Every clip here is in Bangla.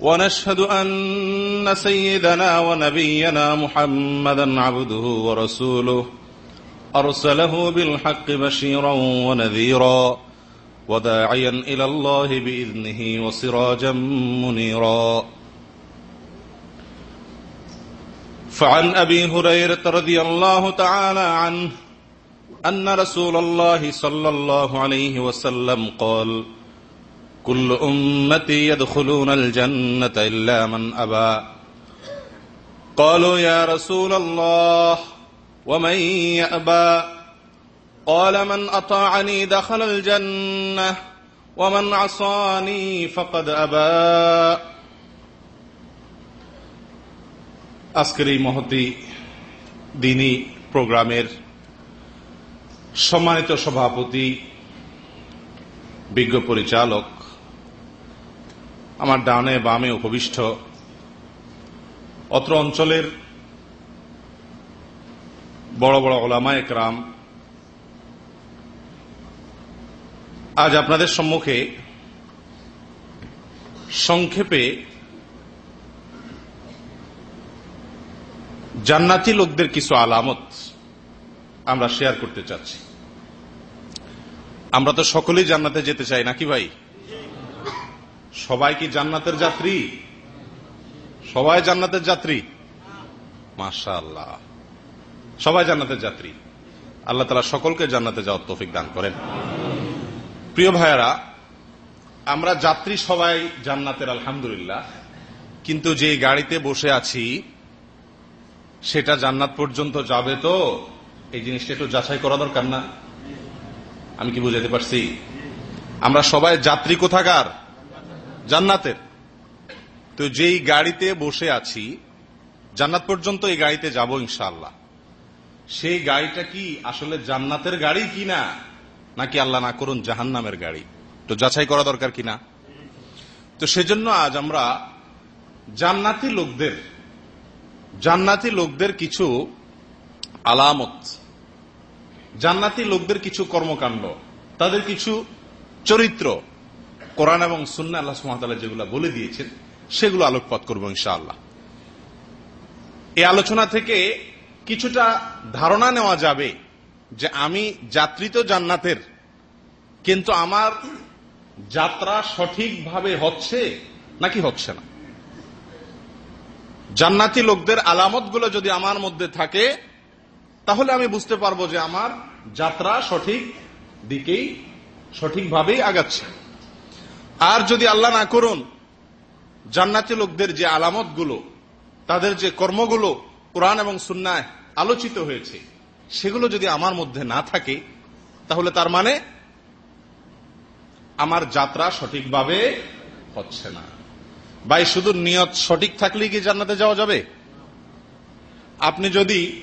ونشهد أن سيدنا ونبينا محمدا عبده ورسوله أرسله بالحق بشيرا ونذيرا وداعيا إلى الله بإذنه وسراجا منيرا. فعن أبي هريرة رضي الله تعالى عنه أن رسول الله صلى الله عليه وسلم قال كل أمتي يدخلون الجنة إلا من أبى قالوا يا رسول الله ومن يأبى قال من أطاعني دخل الجنة ومن عصاني فقد أبى আজকের এই মহতি দিনী প্রোগ্রামের সম্মানিত সভাপতি বিজ্ঞ পরিচালক আমার ডানে বামে উপবিষ্ট। অত্র অঞ্চলের বড় বড় ওলামায় একরাম আজ আপনাদের সম্মুখে সংক্ষেপে জান্নাতি লোকদের কিছু আলামত আমরা শেয়ার করতে চাচ্ছি। আমরা তো সকলেই জান্নাতে যেতে চাই, নাকি ভাই? সবাই কি জান্নাতের যাত্রী? সবাই জান্নাতের যাত্রী? মাশাআল্লাহ। সবাই জান্নাতের যাত্রী। আল্লাহ তালা সকলকে জান্নাতে যাওয়ার তৌফিক দান করেন। প্রিয় ভাইয়ারা, আমরা যাত্রী সবাই জান্নাতের, আলহামদুলিল্লাহ। কিন্তু যে গাড়িতে বসে আছি, সেটা জান্নাত পর্যন্ত যাবে তো? এই জিনিসটা একটু যাচাই করা দরকার না? আমি কি বুঝাতে পারছি? আমরা সবাই যাত্রী কোথাকার? জান্নাতের। তো যেই গাড়িতে বসে আছি, জান্নাত পর্যন্ত এই গাড়িতে যাব ইনশাল্লাহ সেই গাড়িটা কি আসলে জান্নাতের গাড়ি কিনা, নাকি আল্লাহ না করুন জাহান নামের গাড়ি? তো যাচাই করা দরকার কিনা? তো সেজন্য আজ আমরা জান্নাতি লোকদের জান্নাতি লোকদের কিছু আলামত, জান্নাতি লোকদের কিছু কর্মকাণ্ড, তাদের কিছু চরিত্র কোরআন এবং সুন্না আল্লাহ সুহামতাল্লাহ যেগুলো বলে দিয়েছেন, সেগুলো আলোকপাত করব ইনশাআল্লাহ। এই আলোচনা থেকে কিছুটা ধারণা নেওয়া যাবে যে আমি যাত্রী তো জান্নাতের, কিন্তু আমার যাত্রা সঠিকভাবে হচ্ছে নাকি হচ্ছে না? জান্নাতি লোকদের আলামতগুলো যদি আমার মধ্যে থাকে, তাহলে আমি বুঝতে পারব যে আমার যাত্রা সঠিক দিকেই সঠিকভাবেই আগাচ্ছে। আর যদি আল্লাহ না করুন, জান্নাতি লোকদের যে আলামতগুলো, তাদের যে কর্মগুলো কোরআন এবং সুন্নায় আলোচিত হয়েছে, সেগুলো যদি আমার মধ্যে না থাকে, তাহলে তার মানে আমার যাত্রা সঠিকভাবে হচ্ছে না। ভাই, শুধু নিয়ত সঠিক থাকলেই কি জান্নাতে যাওয়া যাবে? আপনি যদি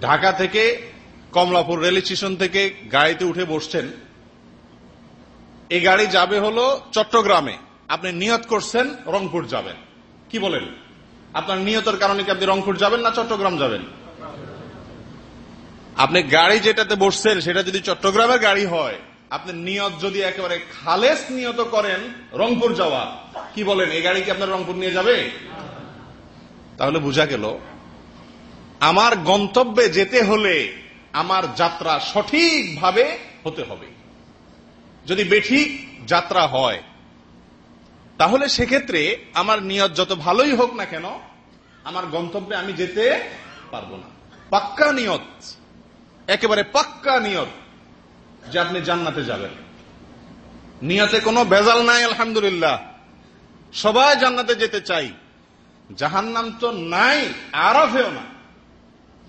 ঢাকা থেকে কমলাপুর রেল স্টেশন থেকে গাড়িতে উঠে বসছেন এই গাড়ি যাবে হলো চট্টগ্রামে। আপনি নিয়ত করছেন রংপুর যাবেন। কি বলেন? আপনার নিয়তের কারণে কি আপনি রংপুর যাবেন না চট্টগ্রাম যাবেন? আপনি গাড়ি যেটাতে বসছেন, সেটা যদি চট্টগ্রামের গাড়ি হয়, আপনি নিয়ত যদি একেবারে খালেস নিয়ত করেন, রংপুর যাওয়া, কি বলেন? এই গাড়ি কি আপনার রংপুর নিয়ে যাবে? তাহলে বোঝা গেল, আমার গন্তব্যে যেতে হলে আমার যাত্রা সঠিকভাবে হতে হবে। যদি বেঠিক যাত্রা হয়, তাহলে সেক্ষেত্রে আমার নিয়ত যত ভালোই হোক না কেন, আমার গন্তব্যে আমি যেতে পারব না। পাক্কা নিয়ত, একেবারে পাক্কা নিয়ত যে আপনি জান্নাতে যাবেন। নিয়তে কোনো ভেজাল নাই, আলহামদুলিল্লাহ। সবাই জান্নাতে যেতে চাই। জাহান্নাম তো নাই আরফেও না।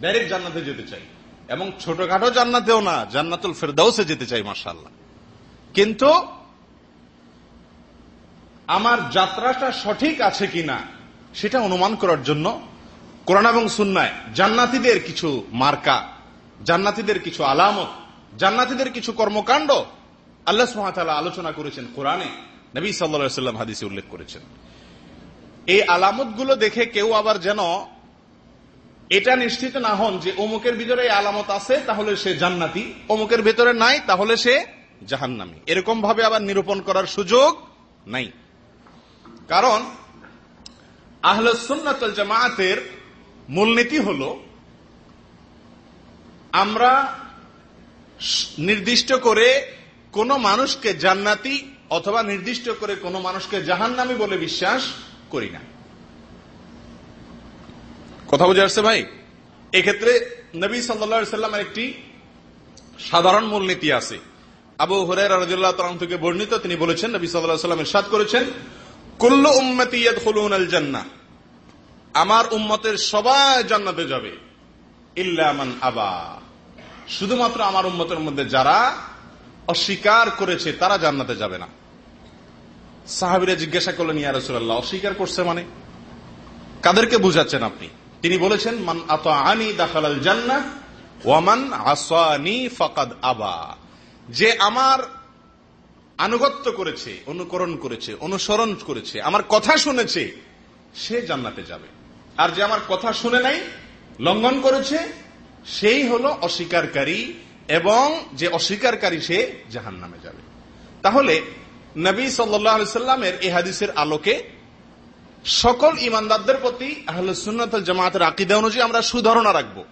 ডাইরেক্ট জান্নাতে যেতে চাই। এবং ছোটখাটো জান্নাতেও না, জান্নাতুল ফেরদাউসে যেতে চাই মার্শাল্লাহ কিন্তু আমার যাত্রাটা সঠিক আছে কিনা সেটা অনুমান করার জন্য কোরআন এবং সুন্নায় জান্নাতিদের কিছু মার্কা, জান্নাতিদের কিছু আলামত, জান্নাতিদের কিছু কর্মকাণ্ড আল্লাহ সুহাতালা আলোচনা করেছেন কোরআনে। নবী সাল্লা সাল্লাম হাদিসে উল্লেখ করেছেন। এই আলামতগুলো দেখে কেউ আবার যেন এটা নিশ্চিত না হন যে অমুকের ভিতরে এই আলামত আছে, তাহলে সে জান্নাতি, অমুকের ভেতরে নাই, তাহলে সে জাহান্নামি। এরকম ভাবে আবার নিরূপণ করার সুযোগ নাই। কারণ আহলে সুন্নাতুল জামায়াতের মূলনীতি হল, আমরা নির্দিষ্ট করে কোন মানুষকে জান্নাতি অথবা নির্দিষ্ট করে কোন মানুষকে জাহান্নামি বলে বিশ্বাস করি না। কথা বুঝে আসছে ভাই? এক্ষেত্রে নবী সাল্লা সাল্লামের একটি সাধারণ মূলনীতি আছে। আবু হরের রাজিল্লাহ থেকে বর্ণিত, তিনি বলেছেন, নবী সাল্লাহ সাল্লাম ইরশাদ করেছেন, কুল্লু উম্মতি ইয়াদখুলুন আল জান্না আমার উম্মতের সবাই জান্নাতে যাবে ইল্লামান আবা। শুধুমাত্র আমার উম্মতের মধ্যে যারা অস্বীকার করেছে, তারা জান্নাতে যাবে না। সাহাবিরা জিজ্ঞাসা করলেন, ইয়া রসুল্লাহ অস্বীকার করছে মানে? কাদেরকে বুঝাচ্ছেন আপনি? তিনি বলেছেন, মান আত আনি দাখাল জান্না ওয়ামান আসানি ফাকাদ আবা। যে আমার আনুগত্য করেছে, অনুকরণ করেছে, অনুসরণ করেছে, আমার কথা শুনেছে, সে জান্নাতে যাবে। আর যে আমার কথা শুনে নাই, লঙ্ঘন করেছে, সেই হলো অস্বীকারী এবং যে অস্বীকারী সে জাহান নামে যাবে। তাহলে নবী সাল্লামের এ হাদিসের আলোকে সকল ইমানদারদের প্রতি আহলে সুন্নত জামাতের আকিদা অনুযায়ী আমরা সুধারণা রাখব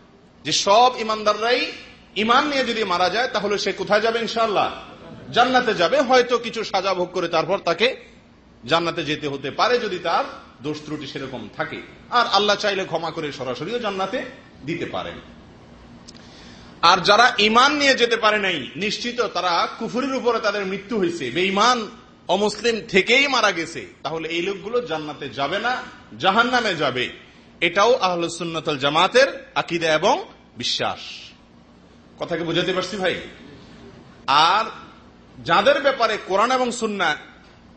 যে সব ইমানদাররাই ইমান নিয়ে যদি মারা যায়, তাহলে সে কোথায় যাবে ইনশাল্লাহ জান্নাতে যাবে। হয়তো কিছু সাজা ভোগ করে তারপর তাকে জান্নাতে যেতে হতে পারে যদি তার দোষ ত্রুটি সেরকম থাকে। আর আল্লাহ চাইলে ক্ষমা করে সরাসরিও জান্নাতে দিতে পারেন। আর যারা ইমান নিয়ে যেতে পারে নাই, নিশ্চিত তারা কুফুরির উপরে তাদের মৃত্যু হয়েছে। বেঈমান অমুসলিম থেকেই মারা গেছে। তাহলে এই লোকগুলো জান্নাতে যাবে না জাহান নামে যাবে। এটাও আহলুসুন্নতল জামাতের আকিদা এবং বিশ্বাস। কথাকে বুঝাতে পারছি ভাই? আর যাদের ব্যাপারে কোরআন এবং সুন্না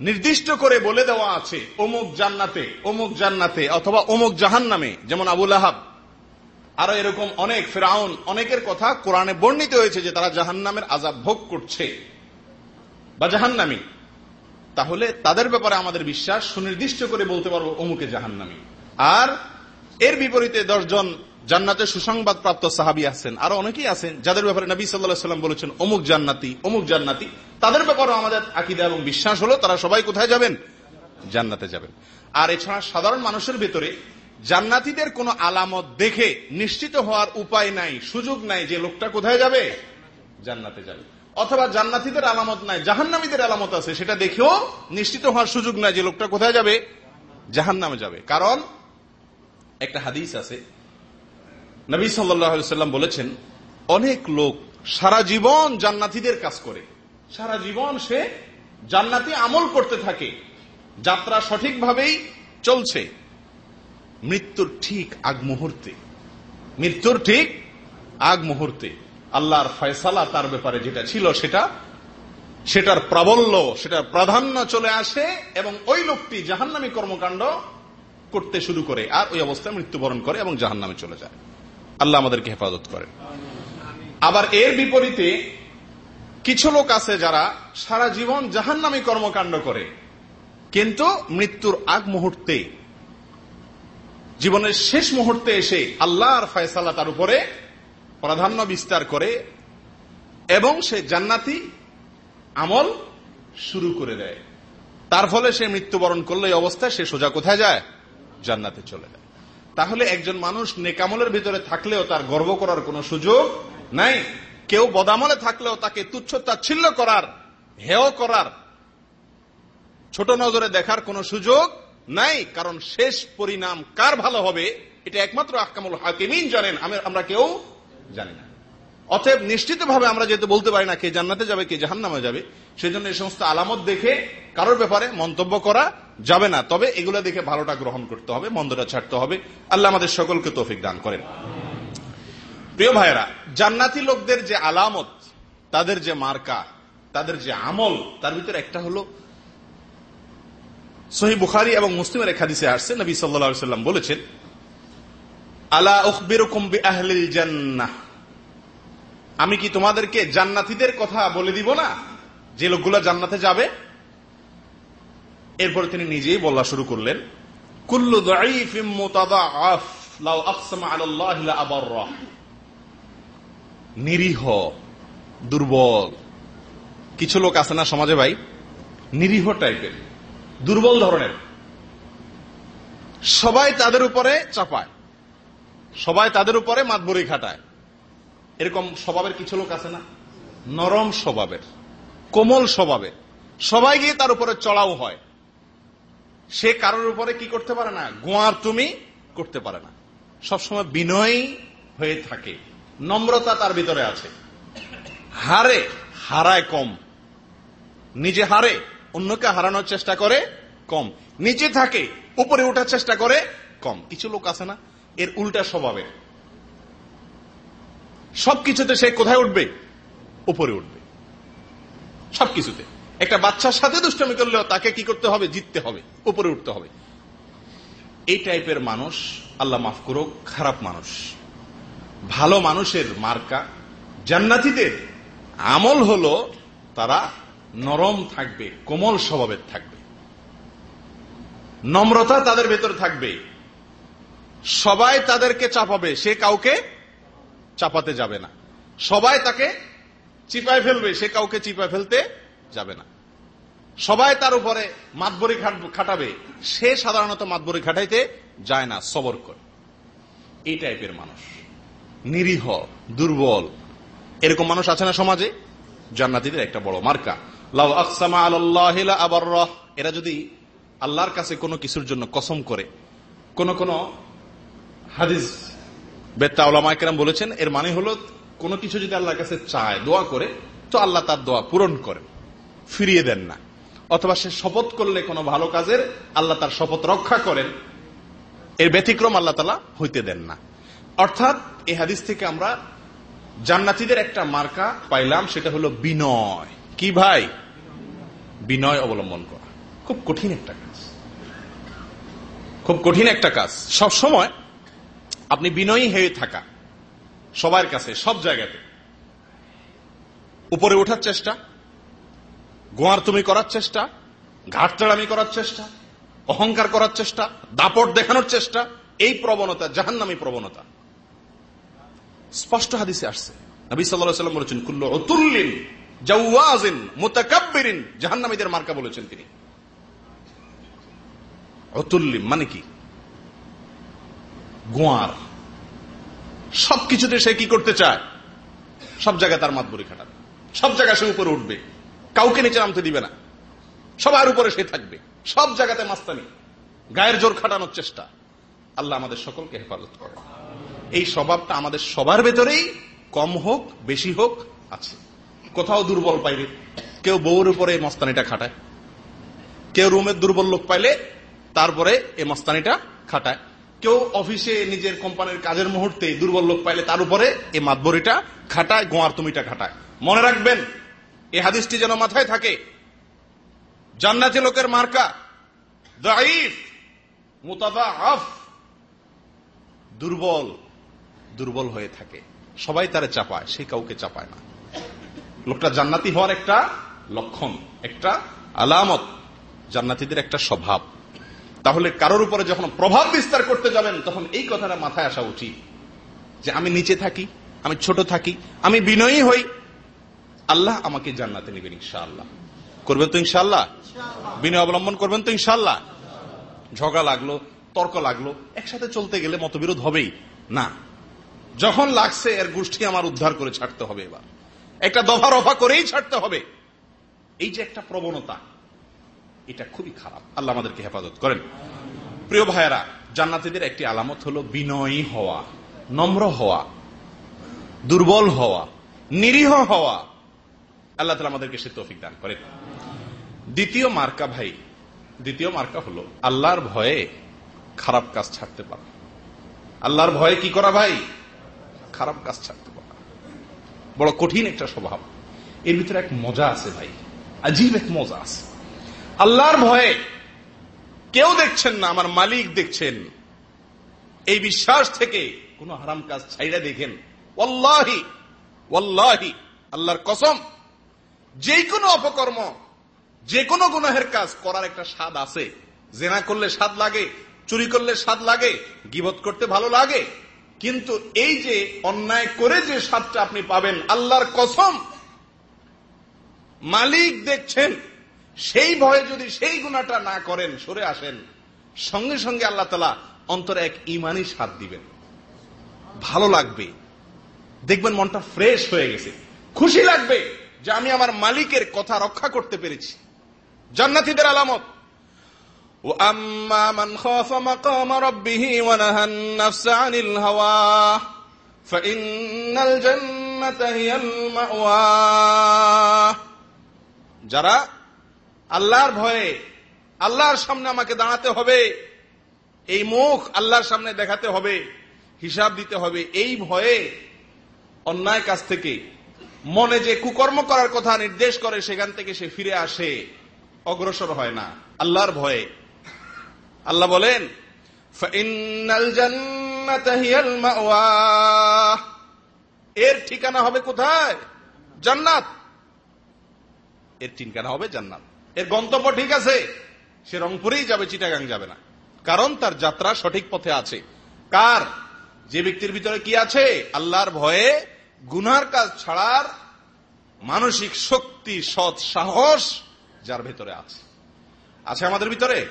নির্দিষ্ট করে বলে দেওয়া আছে, অমুক জান্নাতে অমুক জান্নাতে, অথবা অমুক জাহান নামে যেমন আবুল আহাব আরও এরকম অনেক, ফেরাউন, অনেকের কথা কোরআনে বর্ণিত হয়েছে যে তারা জাহান নামের আজাব ভোগ করছে বা জাহান্নামি। তাহলে তাদের ব্যাপারে আমাদের বিশ্বাস সুনির্দিষ্ট করে বলতে পারব অমুকে জাহান্নামি। আর এর বিপরীতে দশজন জান্নাতে সুসংবাদ প্রাপ্ত সাহাবি আছেন। আরও অনেকেই আছেন যাদের ব্যাপারে নবী সাল্লাহ সাল্লাম বলেছেন, অমুক জান্নাতি অমুক জান্নাতি। তাদের ব্যাপারে আমাদের আকিদা এবং বিশ্বাস হলো, তারা সবাই কোথায় যাবেন? জান্নাতে যাবেন। আর এছাড়া সাধারণ মানুষের ভেতরে জান্নাতিদের কোন আলামত দেখে নিশ্চিত হওয়ার উপায় নাই, সুযোগ নাই যে লোকটা কোথায় যাবে? জান্নাতে যাবে। অথবা জান্নাতিদের আলামত নাই, জাহান্নামীদের আলামত আছে, সেটা দেখেও নিশ্চিত হওয়ার সুযোগ নাই যে লোকটা কোথায় যাবে? জাহান নামে যাবে। কারণ একটা হাদিস আছে নবী সাল্লাম বলেছেন, অনেক লোক সারা জীবন জান্নাতিদের কাজ করে। সারা জীবন সে জান্নাতি আমল করতে থাকে। যাত্রা সঠিকভাবেই চলছে। মৃত্যুর ঠিক আগ মুহূর্তে। মৃত্যুর ঠিক আগ মুহূর্তে। আল্লাহর ফয়সালা তার ব্যাপারে যেটা ছিল সেটা, সেটার প্রাবল্য, সেটার প্রাধান্য চলে আসে এবং ওই লোকটি জাহান্নামী কর্মকাণ্ড করতে শুরু করে আর ওই অবস্থায় মৃত্যুবরণ করে এবং জাহান্নামে চলে যায়। আল্লাহ আমাদেরকে হেফাজত করে আবার এর বিপরীতে কিছু লোক আছে যারা সারা জীবন জাহান নামে কর্মকাণ্ড করে, কিন্তু মৃত্যুর আগ মুহূর্তে, জীবনের শেষ মুহূর্তে এসে আল্লাহর ফয়সালা তার উপরে প্রাধান্য বিস্তার করে এবং সে জান্নাতি আমল শুরু করে দেয়। তার ফলে সে মৃত্যুবরণ করলে অবস্থায় সে সোজা কোথায় যায়? জান্নাতে চলে যায়। তাহলে একজন মানুষ নেকামলের ভিতরে থাকলেও তার গর্ব করার কোন সুযোগ নাই। কেউ বদামলে থাকলেও তাকে তুচ্ছ তাচ্ছিল্য করার, হেয় করার ছোট নজরে দেখার কোন সুযোগ নাই, কারণ শেষ পরিণাম কার ভালো হবে, এটা একমাত্র আকামুল হাকিমিন জানেন, আমরা কেউ জানি না। অতএব নিশ্চিতভাবে আমরা যেহেতু বলতে পারি না কে জান্নাতে যাবে, কে জাহান নামে যাবে, সেজন্য এই সমস্ত আলামত দেখে কারোর ব্যাপারে মন্তব্য করা যাবে না। তবে এগুলো দেখে ভালোটা গ্রহণ করতে হবে, মন্দটা ছাড়তে হবে। আল্লাহ আমাদের সকলকে তৌফিক দান করেন। প্রিয় ভাইরা জান্নাতি লোকদের যে আলামত, তাদের যে মার্কা, তাদের যে আমল, তার ভিতরে একটা হলো সহি বুখারি এবং মুসলিমের এক হাদিসে আসছে, নবী সাল্লা সাল্লাম বলেছেন, আলা উখবিরুকুম বিআহলিল জান্নাহ। আমি কি তোমাদেরকে জান্নাতীদের কথা বলে দিব না? যে লোকগুলো জান্নাতে যাবে এরপরে তিনি নিজেই বলা শুরু করলেন, কুল্লু নিরীহ, দুর্বল, কিছু লোক আছে না সমাজে ভাই? নিরীহ টাইপের, দুর্বল ধরনের। সবাই তাদের উপরে চাপায়, সবাই তাদের উপরে মাতবরি খাটায়। এরকম স্বভাবের কিছু লোক আছে না? নরম স্বভাবের, কোমল স্বভাবের। সবাই গিয়ে তার উপরে চড়াও হয়। সে কারোর উপরে কি করতে পারে না? গোয়ার তুমি করতে পারে না। সবসময় বিনয়ী হয়ে থাকে। নম্রতা তার ভিতরে আছে। হারে, হারায় কম। নিজে হারে, অন্যকে হারানোর চেষ্টা করে কম। নিচে থাকে, উপরে ওঠার চেষ্টা করে কম। কিছু লোক আছে না, এর উল্টা স্বভাবের। সবকিছুতে সে কোথায় উঠবে? উপরে উঠবে। সবকিছুতে। একটা বাচ্চার সাথে দুষ্টমি করলেও তাকে কি করতে হবে? জিততে হবে, উপরে উঠতে হবে। এই টাইপের মানুষ, আল্লাহ মাফ করো খারাপ মানুষ। ভালো মানুষের মার্কা, জান্নাতিদের আমল হলো তারা নরম থাকবে, কোমল স্বভাবের থাকবে। নম্রতা তাদের ভেতর থাকবে। সবাই তাদেরকে চাপাবে, সে কাউকে চাপাতে যাবে না। সবাই তাকে চিপায় ফেলবে, সে কাউকে চিপায় ফেলতে যাবে না। সবাই তার উপরে মাতবরি খাটাবে। সে সাধারণত মাতবরি খাটাইতে যায় না, সবর করে। এই টাইপের মানুষ। নিরীহ, দুর্বল। এরকম মানুষ আছে না সমাজে? জান্নাতিদের একটা বড় মার্কা। লাউ আকসামা আল্লাহ আবার এরা যদি আল্লাহর কাছে কোনো কিছুর জন্য কসম করে, কোন কোন হাদিস বেত্তা বলেছেন, এর মানে হলো কোনো কিছু যদি আল্লাহর কাছে চায়, দোয়া করে, তো আল্লাহ তার দোয়া পূরণ করেন। ফিরিয়ে দেন না। অথবা সে শপথ করলে কোনো ভালো কাজের আল্লাহ তার শপথ রক্ষা করেন। এর ব্যতিক্রম আল্লাহ তালা হইতে দেন না। অর্থাৎ এই হাদিস থেকে আমরা জান্নাতিদের একটা মার্কা পাইলাম, সেটা হলো বিনয়। কি ভাই? বিনয় অবলম্বন করা। খুব কঠিন একটা কাজ। খুব কঠিন একটা কাজ। সব সময় আপনি বিনয়ী হয়ে থাকা সবার কাছে, সব জায়গাতে। উপরে ওঠার চেষ্টা গোয়ার তুমি করার চেষ্টা ঘাটতাড়ামি করার চেষ্টা, অহংকার করার চেষ্টা, দাপট দেখানোর চেষ্টা, এই প্রবণতা, জাহান্নামি প্রবণতা। স্পষ্ট হাদিসে আসছে। নবী সাল্লাম বলেছেন, কুল্ল অতুল্লিন জাহান্নামীদের মার্কা বলেছেন তিনি। অতুল্লিম মানে কি? গোয়ার। সবকিছুতে সে কি করতে চায়? সব জায়গায় তার মাতবরি খাটাবে। সব জায়গায় সে উপরে উঠবে। কাউকে নিচে নামতে দিবে না। সবার উপরে সে থাকবে। সব জায়গাতে মাস্তানি। গায়ের জোর খাটানোর চেষ্টা। আল্লাহ আমাদের সকলকে হেফাজত করে এই স্বভাবটা আমাদের সবার ভেতরেই কম হোক, বেশি হোক, আছে। কোথাও দুর্বল পাইবে কেউ বউর উপরে এই মস্তানিটা খাটায়। কেউ রুমের দুর্বল লোক পাইলে, তারপরে এই মস্তানিটা খাটায়। কেউ অফিসে নিজের কোম্পানির কাজের মুহূর্তে দুর্বল লোক পাইলে, তার উপরে এই মাতবরিটা খাটায়, গোয়ার তুমিটা খাটায়। মনে রাখবেন এই হাদিসটি যেন মাথায় থাকে। জান্নাতি লোকের মার্কা দাইফ দুর্বল দুর্বল হয়ে থাকে। সবাই তারে চাপায়, সে কাউকে চাপায় না। লোকটা জান্নাতি হওয়ার একটা লক্ষণ, একটা আলামত, জান্নাতিদের একটা স্বভাব। তাহলে কারোর উপরে যখন প্রভাব বিস্তার করতে যাবেন, তখন এই কথাটা মাথায় আসা উচিত যে, আমি নিচে থাকি, আমি ছোট থাকি, আমি বিনয়ী হই আল্লাহ আমাকে জান্নাতে নেবেন ইনশাআল্লাহ। করবেন তো ইনশাল্লাহ বিনয় অবলম্বন করবেন তো ইনশাল্লাহ ঝগড়া লাগল তর্ক লাগল একসাথে চলতে গেলে মতবিরোধ হবেই। না। যখন লাগছে এর গোষ্ঠী আমার উদ্ধার করে ছাড়তে হবে এবার। একটা দফা রফা করেই ছাড়তে হবে। এই যে একটা প্রবণতা এটা খুবই খারাপ। আল্লাহ আমাদেরকে হেফাজত করেন। প্রিয় ভাইয়েরা জান্নাতিদের একটি আলামত হলো বিনয়ী হওয়া নম্র হওয়া দুর্বল হওয়া নিরীহ হওয়া। আল্লাহ আমাদেরকে সে তৌফিক দান করেন। দ্বিতীয় মার্কা ভাই, দ্বিতীয় মার্কা হলো আল্লাহর ভয়ে খারাপ কাজ ছাড়তে পারা। আল্লাহর ভয়ে কি করা ভাই? খারাপ কাজ ছাড়তে পারা। বড় কঠিন একটা স্বভাব। এর ভিতরে এক মজা আছে ভাই। আজীব এক মজা আছে। আল্লাহর ভয়ে কেউ দেখছেন না, আমার মালিক দেখছেন। এই বিশ্বাস থেকে কোন হারাম কাজ ছাইড়া দেখেন। ওল্লাহি ওল্লাহি আল্লাহর কসম। যে কোনো অপকর্ম যে কোনো গুনাহের কাজ করার একটা স্বাদ আছে। জেনা করলে স্বাদ লাগে, চুরি করলে স্বাদ লাগে, গিবত করতে ভালো লাগে। কিন্তু এই যে অন্যায় করে যে স্বাদটা আপনি পাবেন, আল্লাহর কসম, মালিক দেখছেন, সেই ভয়ে যদি সেই গুণাটা না করেন, সরে আসেন, সঙ্গে সঙ্গে আল্লাহ তালা অন্তরে এক ইমানই স্বাদ দিবেন। ভালো লাগবে। দেখবেন মনটা ফ্রেশ হয়ে গেছে। খুশি লাগবে। যে আমি আমার মালিকের কথা রক্ষা করতে পেরেছি জান্নাতিদের আলামত وأما من خاف مقام ربه ونهى النفس عن الهوى فإن الجنة هي المأوى যারা আল্লাহর ভয়ে আল্লাহর সামনে আমাকে দাঁড়াতে হবে এই মুখ আল্লাহর সামনে দেখাতে হবে হিসাব দিতে হবে এই ভয়ে অন্যায় কাছ থেকে মনে যে কুকর্ম করার কথা নির্দেশ করে, সেখান থেকে সে ফিরে আসে। অগ্রসর হয় না। আল্লাহর ভয়ে। আল্লাহ বলেন এর ঠিকানা হবে কোথায়? জান্নাত। এর ঠিকানা হবে জান্নাত। এর গন্তব্য ঠিক আছে। সে রংপুরেই যাবে, চিটাগাং যাবে না। কারণ তার যাত্রা সঠিক পথে আছে। কার? যে ব্যক্তির ভিতরে কি আছে? আল্লাহর ভয়ে গুনার কাজ ছাড়ার মানসিক শক্তি, সৎ সাহস যার ভেতরে আছে। আছে আমাদের ভিতরে?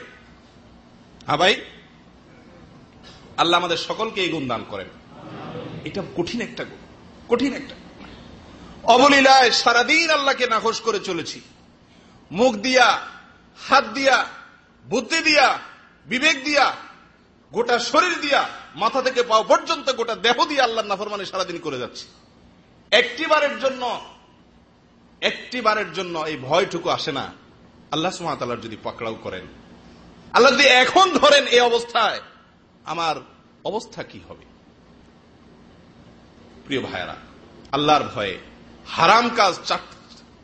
হ্যাঁ ভাই? আল্লাহ আমাদের সকলকে এই গুণ দান করেন। এটা কঠিন একটা গুণ। কঠিন একটা। অবলীলায় সারাদিন আল্লাহকে নাকশ করে চলেছি। মুখ দিয়া, হাত দিয়া, বুদ্ধি দিয়া, বিবেক দিয়া, গোটা শরীর দিয়া, মাথা থেকে পাও পর্যন্ত গোটা দেহ দিয়ে আল্লাহ নাফরমানে সারাদিন করে যাচ্ছে। একটি বারের জন্য একটি বারের জন্য এই ভয়টুকু আসে না। আল্লাহ সুমাতাল্লাহ যদি পাকড়াও করেন। আল্লাহ যদি এখন ধরেন এই অবস্থায়, আমার অবস্থা কি হবে? প্রিয় ভাইয়েরা, আল্লাহর ভয়ে হারাম কাজ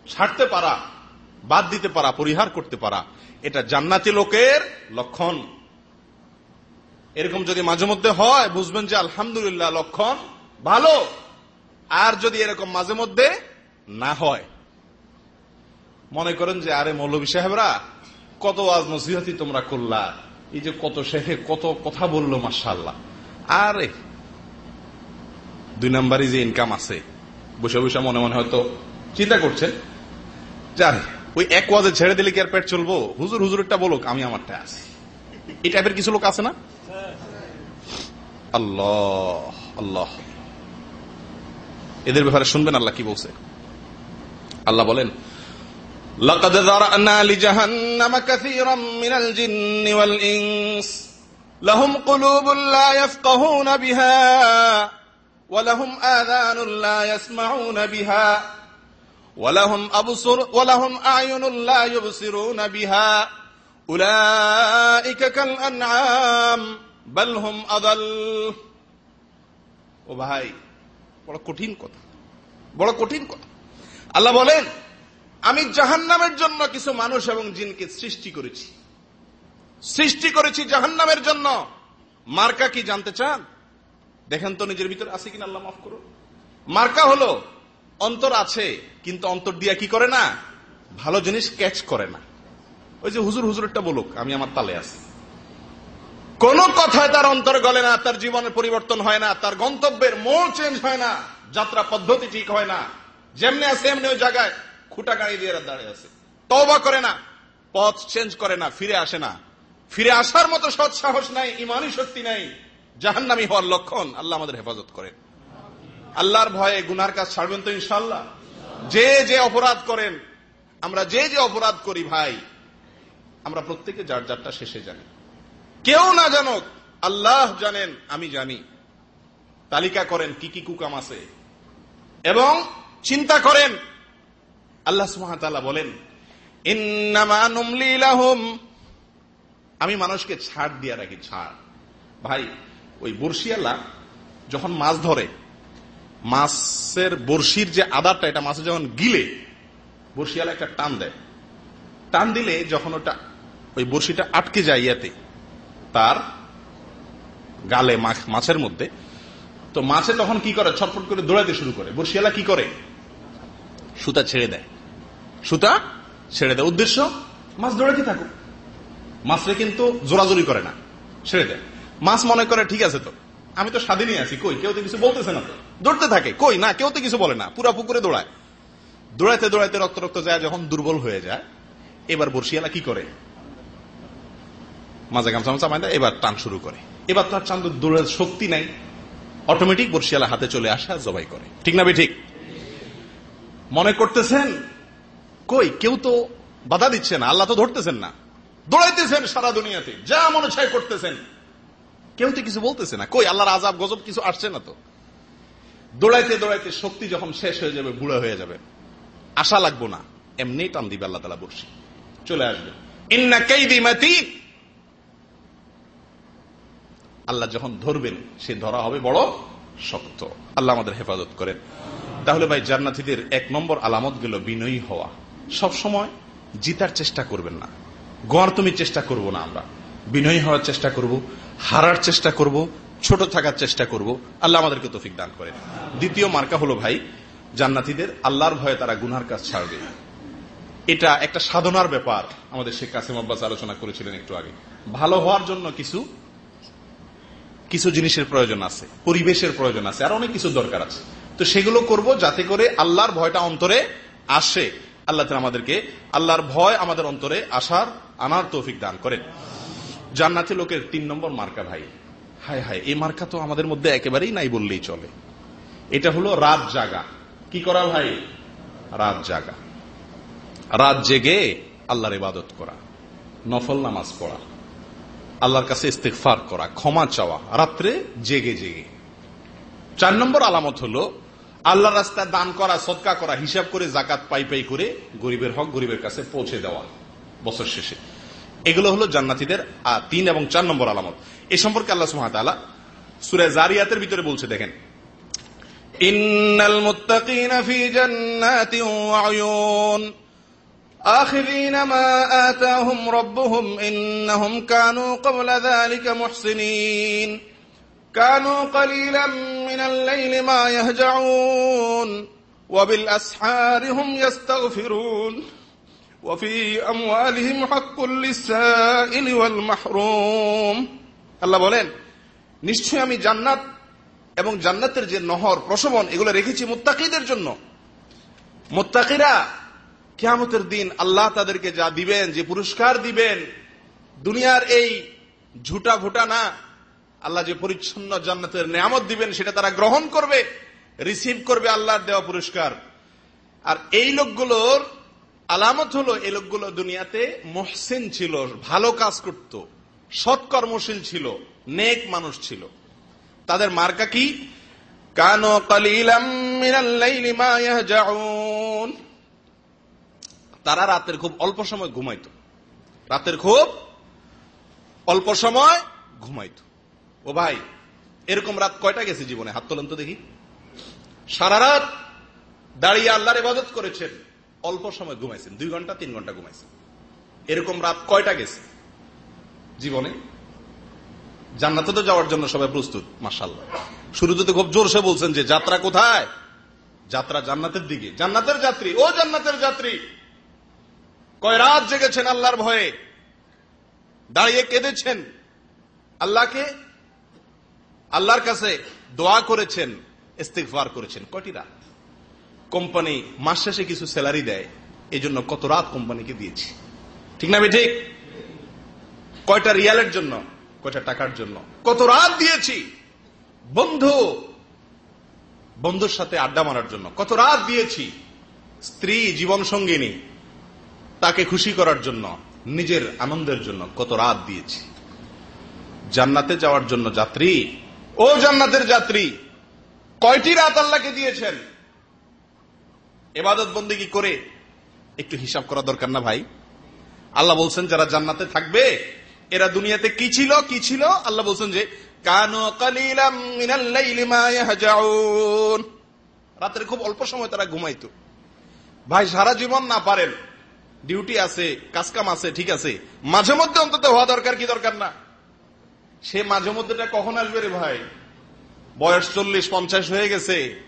ছাড়তে পারা, বাদ দিতে পারা, পরিহার করতে পারা, এটা জান্নাতি লোকের লক্ষণ। এরকম যদি মাঝে মধ্যে হয়, বুঝবেন যে আলহামদুলিল্লাহ লক্ষণ ভালো। আর যদি এরকম মাঝে মধ্যে না হয়, মনে করেন যে, আরে মৌলবী সাহেবরা, কত আজ নসিহতি তোমরা করলা, এই যে কত শেখে, কত কথা বলল মাসাল্লাহ আরে, দুই নাম্বারই যে ইনকাম আছে, বসে বসে মনে মনে হয়তো চিন্তা করছেন জানে ওই এক ওয়াজে ছেড়ে দিলে কি আর পেট চলবো? হুজুর হুজুরটা বলুক, আমি আমারটা আছি। এই টাইপের কিছু লোক আছে না? আল্লাহ আল্লাহ। এদের ব্যাপারে শুনবেন আল্লাহ কি বলছে আল্লাহ বলেন لقد ذرأنا لجهنم كثيرا من الجن والإنس لهم قلوب لا يفقهون بها ولهم آذان لا يسمعون بها ولهم أبصر ولهم أعين لا يبصرون بها أولئك كالأنعام بل هم أضل ও ভাই বড় কঠিন কথা। বড় কঠিন কথা। আল্লাহ বলেন, আমি জাহান্নামের জন্য কিছু মানুষ এবং জিনকে সৃষ্টি করেছি। সৃষ্টি করেছি জাহান্নামের জন্য। মার্কা কি জানতে চান? দেখেন তো নিজের ভিতরে আছে কিনা আল্লাহ মাফ করুন। মার্কা হলো, অন্তর আছে, কিন্তু অন্তর দিয়া কি করে না? ভালো জিনিস ক্যাচ করে না। ওই যে হুজুর হুজুরটা বলুক, আমি আমার তালে আছি। কোন কথায় তার অন্তর গলে না, তার জীবনের পরিবর্তন হয় না, তার গন্তব্যের মোড় চেঞ্জ হয় না, যাত্রা পদ্ধতি ঠিক হয় না। যেমনি আছে, এমনি ওই জায়গায় খুঁটা গাড়ি দিয়ে দাঁড়িয়ে আছে। তবা করে না, পথ চেঞ্জ করে না, ফিরে আসে না। ফিরে আসার মতো সৎ সাহস নাই, ইমানই শক্তি নাই। জাহান্নামি হওয়ার লক্ষণ আল্লাহ আমাদের হেফাজত করেন। আল্লাহর ভয়ে গুনার কাজ ছাড়বেন তো ইনশাল্লাহ যে যে অপরাধ করেন, আমরা যে যে অপরাধ করি ভাই, আমরা প্রত্যেকে যার যারটা শেষে জানি। কেউ না জানুক, আল্লাহ জানেন, আমি জানি। তালিকা করেন কি কি কুকাম আছে। এবং চিন্তা করেন, আল্লাহ সুহাতালা বলেন আমি মানুষকে ছাড় দিয়ে রাখি, ছাড়। ভাই, ওই বর্ষিয়ালা যখন মাছ ধরে, মাছের বর্ষির যে আদারটা, এটা মাছে যখন গিলে বর্ষিয়ালা একটা টান দেয়। টান দিলে যখন ওটা, ওই বড়শিটা আটকে যায় ইয়াতে তার গালে মাছের মধ্যে। তো মাছে তখন কি করে? ছটফট করে দৌড়াতে শুরু করে। বর্ষিয়ালা কি করে? সুতা ছেড়ে দেয়। সুতা ছেড়ে দেয়। উদ্দেশ্য? মাছ দৌড়াতে থাকুক। মাছরে কিন্তু জোরাজোরি করে না। ছেড়ে দেয়। মাছ মনে করে, ঠিক আছে তো, আমি তো স্বাধীনই আছি। কই? কেউ তো কিছু বলতেছে না তো। দৌড়তে থাকে। কই? না, কেউ তো কিছু বলে না। পুরা পুকুরে দৌড়ায়। দৌড়াইতে দৌড়াইতে রক্ত রক্ত যায়, যখন দুর্বল হয়ে যায়, এবার বর্ষিয়ালা কি করে? মাঝে গামছা মামছা মাইদা এবার টান শুরু করে। এবার তার চান্দ দৌড়ার শক্তি নাই। অটোমেটিক বর্ষিয়ালা হাতে চলে আসা, জবাই করে। ঠিক না ঠিক? মনে করতেছেন? কই, কেউ তো বাধা দিচ্ছে না, আল্লাহ তো ধরতেছেন না। দৌড়াইতেছেন সারা দুনিয়াতে, যা মনে চায় করতেছেন। কেউ তো কিছু বলতেছে না। কই, আল্লাহর আজাব গজব কিছু আসছে না তো? দৌড়াইতে দৌড়াইতে শক্তি যখন শেষ হয়ে যাবে, বুড়ো হয়ে যাবে। আশা লাগবো না, এমনি টান দিবে আল্লাহ তালা বর্ষি। চলে আসবে। ইন্না কেইদি মাতিন আল্লাহ যখন ধরবেন, সে ধরা হবে বড় শক্ত। আল্লাহ আমাদের হেফাজত করেন। তাহলে ভাই, জান্নাতিদের এক নম্বর আলামত গেল বিনয়ী হওয়া। সব সময় জিতার চেষ্টা করবেন না। গোয়ার তুমি চেষ্টা করব না আমরা। বিনয়ী হওয়ার চেষ্টা করব, হারার চেষ্টা করব, ছোট থাকার চেষ্টা করব। আল্লাহ আমাদেরকে তৌফিক দান করেন। দ্বিতীয় মার্কা হলো ভাই, জান্নাতিদের আল্লাহর ভয়ে তারা গুনার কাজ ছাড়বে। এটা একটা সাধনার ব্যাপার। আমাদের শেখ কাসিম আব্বাস আলোচনা করেছিলেন একটু আগে। ভালো হওয়ার জন্য কিছু কিছু জিনিসের প্রয়োজন আছে, পরিবেশের প্রয়োজন আছে, আর অনেক কিছু দরকার আছে। তো সেগুলো করব যাতে করে আল্লাহর ভয়টা অন্তরে আসে। আল্লাহ আমাদেরকে আল্লাহর ভয় আমাদের অন্তরে আসার, আনার তৌফিক দান করেন। জান্নাতি লোকের তিন নম্বর মার্কা ভাই। হায় হায়, এই মার্কা তো আমাদের মধ্যে একেবারেই নাই বললেই চলে। এটা হলো রাত জাগা। কি করা ভাই? রাত জাগা। রাত জেগে আল্লাহর ইবাদত করা। নফল নামাজ পড়া। আল্লাহর কাছে ইস্তেকফার করা, ক্ষমা চাওয়া, রাত্রে জেগে জেগে। চার নম্বর আলামত হলো, আল্লাহর রাস্তায় দান করা সৎকা করা, হিসাব করে জাকাত পাই পাই করে গরিবের হক গরিবের কাছে পৌঁছে দেওয়া বছর শেষে। এগুলো হলো জান্নাতিদের তিন এবং চার নম্বর আলামত। এ সম্পর্কে আল্লাহ সুহামতাল্লাহ সুরে জারিয়াতের ভিতরে বলছে, দেখেন। ইন্নাল মুত্তাকিনা ফি জান্নাতিন ওয়া উয়ুন। آخذين ما آتاهم ربهم إنهم كانوا قبل ذلك محسنين كانوا قليلا من الليل ما يهجعون وبالأسحار هم يستغفرون وفي أموالهم حق للسائل والمحروم الله বলেন নিশ্চয় আমি জান্নাত এবং জান্নাতের যে নহর প্রসবন এগুলো রেখেছি মুত্তাকিদের জন্য মুত্তাকিরা কেয়ামতের দিন আল্লাহ তাদেরকে যা দিবেন, যে পুরস্কার দিবেন, দুনিয়ার এই ঝুটা ভুটা না, আল্লাহ যে পরিচ্ছন্ন জান্নাতের নিয়ামত দিবেন, সেটা তারা গ্রহণ করবে রিসিভ করবে আল্লাহর দেওয়া পুরস্কার। আর এই লোকগুলোর আলামত হলো, এই লোকগুলো দুনিয়াতে মহসিন ছিল, ভালো কাজ করত, সৎকর্মশীল ছিল, নেক মানুষ ছিল। তাদের মার্কা কি? কানো কালিলাম মিনাল মা ইয়াহজাউন। তারা রাতের খুব অল্প সময় ঘুমাইত। রাতের খুব অল্প সময় ঘুমাইতো। ও ভাই, এরকম রাত কয়টা গেছে জীবনে? হাত তোলেন তো দেখি। সারা রাত দাঁড়িয়ে আল্লাহর ইবাদত করেছেন, অল্প সময় ঘুমাইছেন, দুই ঘণ্টা, তিন ঘণ্টা ঘুমাইছেন। এরকম রাত কয়টা গেছে জীবনে? জান্নাতে তো যাওয়ার জন্য সবাই প্রস্তুত মাসাল্লাহ শুরুতে তো খুব জোরসে বলছেন যে, যাত্রা কোথায়? যাত্রা জান্নাতের দিকে। জান্নাতের যাত্রী, ও জান্নাতের যাত্রী! কয় রাত জেগেছেন আল্লাহর ভয়ে? দাঁড়িয়ে কেঁদেছেন? আল্লাহকে? আল্লাহর কাছে দোয়া করেছেন ইস্তেকফার করেছেন। কটি রাত? কোম্পানি মাস শেষে কিছু স্যালারি দেয় এই জন্য কত রাত কোম্পানিকে দিয়েছি। ঠিক না ঠিক কয়টা রিয়ালের জন্য, কয়টা টাকার জন্য? কত রাত দিয়েছি? বন্ধু, বন্ধুর সাথে আড্ডা মারার জন্য। কত রাত দিয়েছি? স্ত্রী, জীবন সঙ্গিনী তাকে খুশি করার জন্য, নিজের আনন্দের জন্য কত রাত দিয়েছি। জান্নাতে যাওয়ার জন্য যাত্রী, ও জান্নাতের যাত্রী, কয়টি রাত আল্লাহকে দিয়েছেন? এবাদত বন্দিগি করে? একটু হিসাব করা দরকার না ভাই। আল্লাহ বলছেন, যারা জান্নাতে থাকবে, এরা দুনিয়াতে কি ছিল কি ছিল? আল্লাহ বলছেন যে, কানো কালিলাম রাতের খুব অল্প সময় তারা ঘুমাইত। ভাই, সারা জীবন না পারেন। ডিউটি আছে কাজকাম আছে, ঠিক আছে। মাঝে মধ্যে অন্তত হওয়া দরকার, কি দরকার না? সে মাঝে মধ্যেটা কখন আসবে রে ভাই? বয়স চল্লিশ, পঞ্চাশ হয়ে গেছে।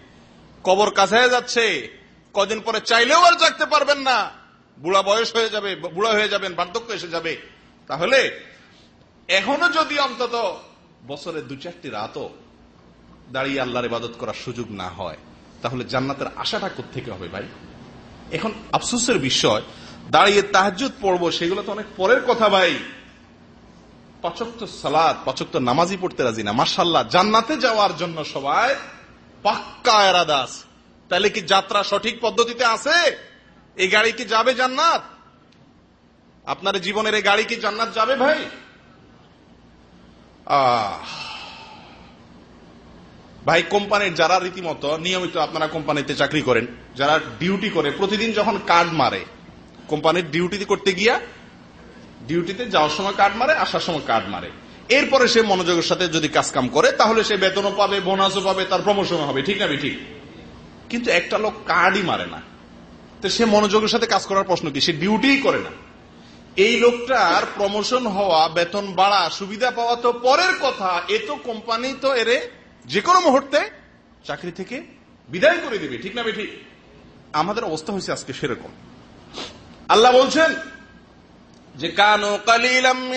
কবর কাছে যাচ্ছে। কদিন পরে চাইলেও আর জাগতে পারবেন না। বুড়া বয়স হয়ে যাবে, বুড়া হয়ে যাবেন, বার্ধক্য এসে যাবে। তাহলে, এখনও যদি অন্তত বছরে দু চারটি রাতও দাঁড়িয়ে আল্লাহর ইবাদত করার সুযোগ না হয়, তাহলে জান্নাতের আশাটা থেকে হবে ভাই? এখন আফসোসের বিষয় দাঁড়িয়ে তাহাজুদ পড়ব, সেগুলো তো অনেক পরের কথা ভাই। পাচক্ত সালাদ পাচক্ত নামাজি পড়তে রাজি না। মার্শাল্লাহ জান্নাতে যাওয়ার জন্য সবাই পাক্কা এরাদাস তাহলে কি যাত্রা সঠিক পদ্ধতিতে আছে? এই গাড়ি কি যাবে জান্নাত? আপনার জীবনের এই গাড়ি কি জান্নাত যাবে ভাই? ভাই, কোম্পানির যারা রীতিমতো, নিয়মিত আপনারা কোম্পানিতে চাকরি করেন, যারা ডিউটি করে, প্রতিদিন যখন কার্ড মারে কোম্পানির ডিউটি করতে গিয়া ডিউটিতে যাওয়ার সময় কার্ড মারে, আসার সময় কার্ড মারে। এরপরে সে মনোযোগের সাথে যদি কাজ কাম করে, তাহলে সে বেতনও পাবে, বোনাসও পাবে, তার প্রমোশন হবে। ঠিক না ঠিক কিন্তু একটা লোক কার্ডই মারে না। তো সে মনোযোগের সাথে কাজ করার প্রশ্ন কি? সে ডিউটিই করে না। এই লোকটার প্রমোশন হওয়া, বেতন বাড়া, সুবিধা পাওয়া তো পরের কথা। এ তো কোম্পানি তো এরে যে কোনো মুহূর্তে চাকরি থেকে বিদায় করে দিবে। ঠিক না ঠিক আমাদের অবস্থা হয়েছে আজকে সেরকম। আল্লাহ বলছেন যে কানো কালিলাম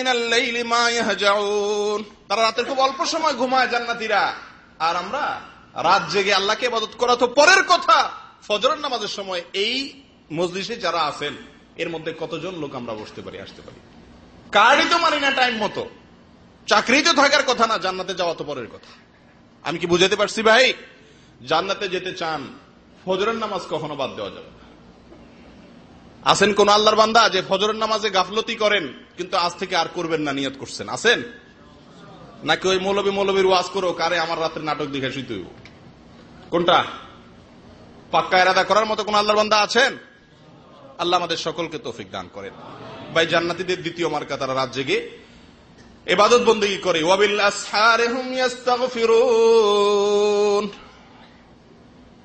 তারা রাতের খুব অল্প সময় ঘুমায় জান্নাতিরা। আর আমরা রাত জেগে আল্লাহকে ইবাদত করা তো পরের কথা। ফজরের নামাজের সময় এই মজলিসে যারা আছেন এর মধ্যে কতজন লোক আমরা বসতে পারি আসতে পারি? কার্ডই তো মানি না টাইম মতো। চাকরি তো থাকার কথা না জান্নাতে যাওয়া তো পরের কথা। আমি কি বুঝাতে পারছি ভাই? জান্নাতে যেতে চান ফজরের নামাজ কখনো বাদ দেওয়া যাবে আছেন কোন আল্লাহর বান্দা যে ফজরের নামাজে গাফলতি করেন, কিন্তু আজ থেকে আর করবেন না, নিয়ত করছেন। আছেন? নাকি ওই মৌলবী মৌলবীর ওয়াজ করো, কারে আমার রাতের নাটক দেখে শুইতে কোনটা? পাক্কা এরাদা করার মতো কোন আল্লাহর বান্দা আছেন? আল্লাহ আমাদের সকলকে তৌফিক দান করেন। ভাই, জান্নাতিদের দ্বিতীয় মার্কা তারা রাত জেগে এবাদত বন্দী করে।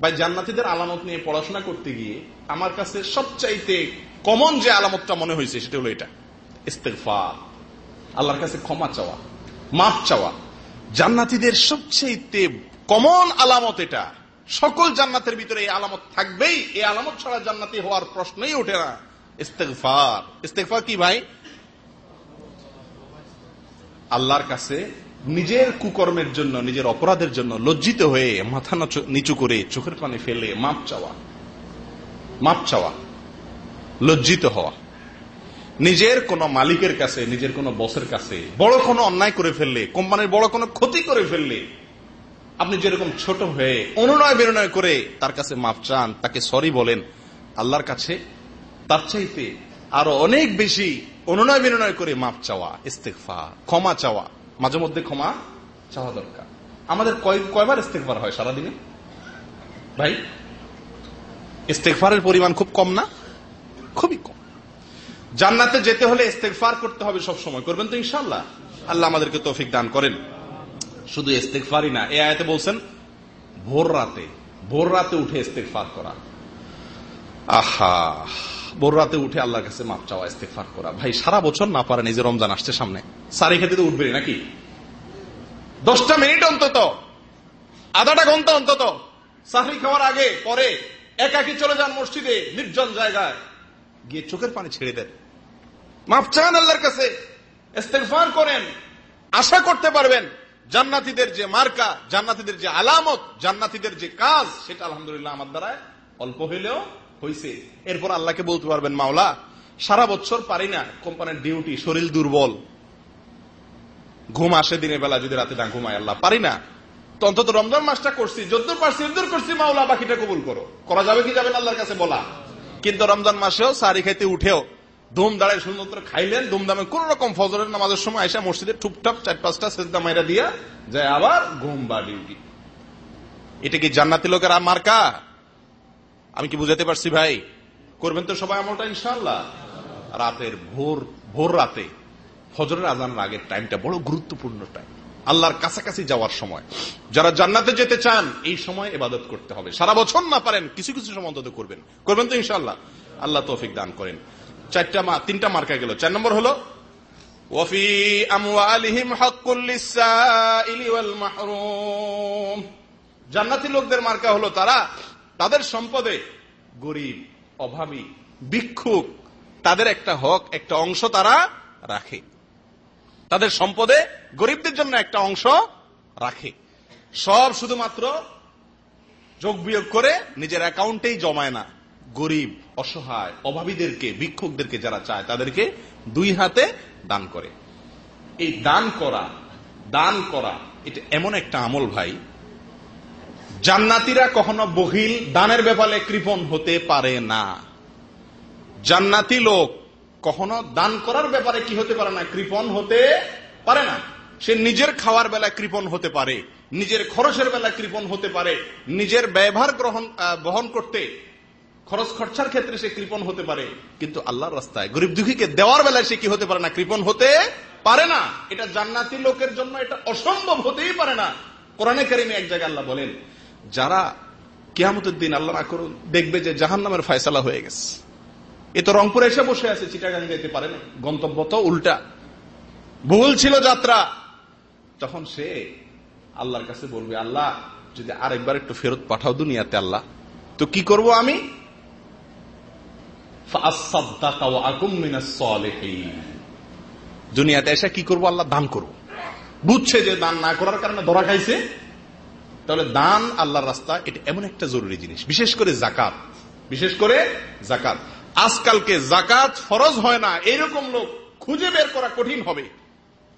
ভাই জান্নাতিদের আলামত নিয়ে পড়াশোনা করতে গিয়ে আমার কাছে সবচাইতে কমন যে আলামতটা মনে হয়েছে সেটা হলো এটা। ইস্তেফা আল্লাহর কাছে ক্ষমা চাওয়া, মাফ চাওয়া। জান্নাতিদের সবচেয়ে কমন আলামত এটা। সকল জান্নাতের ভিতরে এই আলামত থাকবেই। এই আলামত ছাড়া জান্নাতি হওয়ার প্রশ্নই ওঠে না। ইস্তেকফার ইস্তেকফার কি ভাই? আল্লাহর কাছে নিজের কুকর্মের জন্য, নিজের অপরাধের জন্য লজ্জিত হয়ে মাথা নিচু করে চোখের পানি ফেলে মাপ চাওয়া। মাপ চাওয়া। লজ্জিত হওয়া। নিজের কোন মালিকের কাছে, নিজের কোন বসের কাছে বড় কোনো অন্যায় করে ফেললে, কোম্পানির বড় কোনো ক্ষতি করে ফেললে, আপনি যেরকম ছোট হয়ে অনুনয় বিনয় করে তার কাছে মাপ চান, তাকে সরি বলেন, আল্লাহর কাছে তার চাইতে আরও অনেক বেশি অনুনয় বিনয় করে মাপ চাওয়া ইস্তেকফা ক্ষমা চাওয়া। মাঝে মধ্যে ক্ষমা চাওয়া দরকার। আমাদের কয়বার ইস্তেকফার হয় সারাদিনে? ভাই ইস্তেকফারের পরিমাণ খুব কম না? খুবই কম। জান্নাতে যেতে হলে ইস্তেকফার করতে হবে সব সময় করবেন তো ইনশাল্লাহ আল্লাহ আমাদেরকে তৌফিক দান করেন। শুধু ইস্তেকফারই না এ আয়তে বলছেন, ভোর রাতে ভোর রাতে উঠে ইস্তেকফার করা। আহা! ভোর রাতে উঠে আল্লাহর কাছে মাপ চাওয়া ইস্তেকফার করা। ভাই, সারা বছর না পারে নিজের রমজান আসছে সামনে। সারি খেতে তো নাকি? দশটা মিনিট অন্তত। আধাটা ঘণ্টা অন্তত। সাহরি খাওয়ার আগে, পরে একাকি চলে যান মসজিদে, নির্জন জায়গায়। গিয়ে চোখের পানি ছেড়ে দেন। মাপ চান আল্লাহর কাছে। ইস্তেকফার করেন। আশা করতে পারবেন, জান্নাতিদের যে মার্কা, জান্নাতিদের যে আলামত, জান্নাতিদের যে কাজ, সেটা আলহামদুলিল্লাহ আমার দ্বারা অল্প হইলেও হয়েছে এরপর আল্লাহকে বলতে পারবেন, মাওলা, সারা বছর পারি না কোম্পানির ডিউটি, শরীর দুর্বল। ঘুম আসে দিনের বেলা, যদি রাতে না ঘুমায়, আল্লাহ। পারি না। অন্তত রমজান মাসটা করছি, যদ্দূর পারছি যদ্দূর করছি, মাওলা, বাকিটা কবুল করো। করা যাবে কি যাবে আল্লাহর কাছে বলা। কিন্তু রমজান মাসেও সারি খাইতে উঠেও ধুম দাঁড়ায় সুন্দর খাইলেন, ধুমধামে কোন রকম ফজরের নামাজের সময় এসে মসজিদে টুপটাপ চার পাঁচটা সেজদা মাইরা দিয়া যায় আবার ঘুম বা ডিউটি। এটা কি জান্নাতি লোকের মার্কা? আমি কি বুঝাতে পারছি ভাই? করবেন তো সবাই আমলটা ইনশাল্লাহ রাতের ভোর ভোর রাতে ফজরের আজানের আগের টাইমটা বড় গুরুত্বপূর্ণ টাইম। আল্লাহর কাছাকাছি যাওয়ার সময়। যারা জান্নাতে যেতে চান, এই সময় এবাদত করতে হবে। সারা বছর না পারেন, কিছু কিছু সময় অন্তত করবেন। করবেন তো ইনশাল্লাহ আল্লাহ তৌফিক দান করেন। চারটা মা, তিনটা মার্কা গেল। চার নম্বর হলো আমওয়ালিহিম হাক্কুল লিসাইলি ওয়াল মাহরুম। জান্নাতি লোকদের মার্কা হলো তারা তাদের সম্পদে গরিব অভাবী ভিক্ষুক, তাদের একটা হক, একটা অংশ তারা রাখে। তাদের সম্পদে গরিবদের জন্য একটা অংশ রাখে। সব শুধুমাত্র যোগ বিয়োগ করে নিজের অ্যাকাউন্টেই জমায় না। গরিব, অসহায়, অভাবীদেরকে, ভিক্ষুকদেরকে যারা চায়, তাদেরকে দুই হাতে দান করে। এই দান করা দান করা, এটা এমন একটা আমল ভাই জান্নাতিরা কখনো বহিল, দানের ব্যাপারে কৃপণ হতে পারে না। জান্নাতি লোক কখনো দান করার ব্যাপারে কি হতে পারে না, কৃপণ হতে পারে না। সে নিজের খাওয়ার বেলায় কৃপণ হতে পারে, নিজের খরচের বেলায় কৃপণ হতে পারে, নিজের ব্যবহার গ্রহণ বহন করতে খরচ খরচার ক্ষেত্রে সে কৃপণ হতে পারে, কিন্তু আল্লাহর রাস্তায় গরিব দুঃখীকে দেওয়ার বেলায় সে কি হতে পারে না, কৃপণ হতে পারে না। এটা জান্নাতি লোকের জন্য এটা অসম্ভব হতেই পারে না। কোরআনে কারিমে এক জায়গায় আল্লাহ বলেন যারা কেয়ামতের দিন আল্লাহ না করুন দেখবে যে জাহান নামের ফয়সালা হয়ে গেছে। এ তো রংপুরে এসে বসে আছে, চিটাগাং যেতে পারে না গন্তব্য তো উল্টা। ভুল ছিল যাত্রা। তখন সে আল্লাহর কাছে বলবে, আল্লাহ, যদি আরেকবার একটু ফেরত পাঠাও দুনিয়াতে আল্লাহ, তো কি করব আমি? দুনিয়াতে এসে কি করব? আল্লাহ দান করব। বুঝছে যে দান না করার কারণে ধরা খাইছে। তাহলে দান আল্লাহর রাস্তা, এটা এমন একটা জরুরি জিনিস। বিশেষ করে জাকাত বিশেষ করে জাকাত আজকালকে জাকাত ফরজ হয় না, এরকম লোক খুঁজে বের করা কঠিন হবে।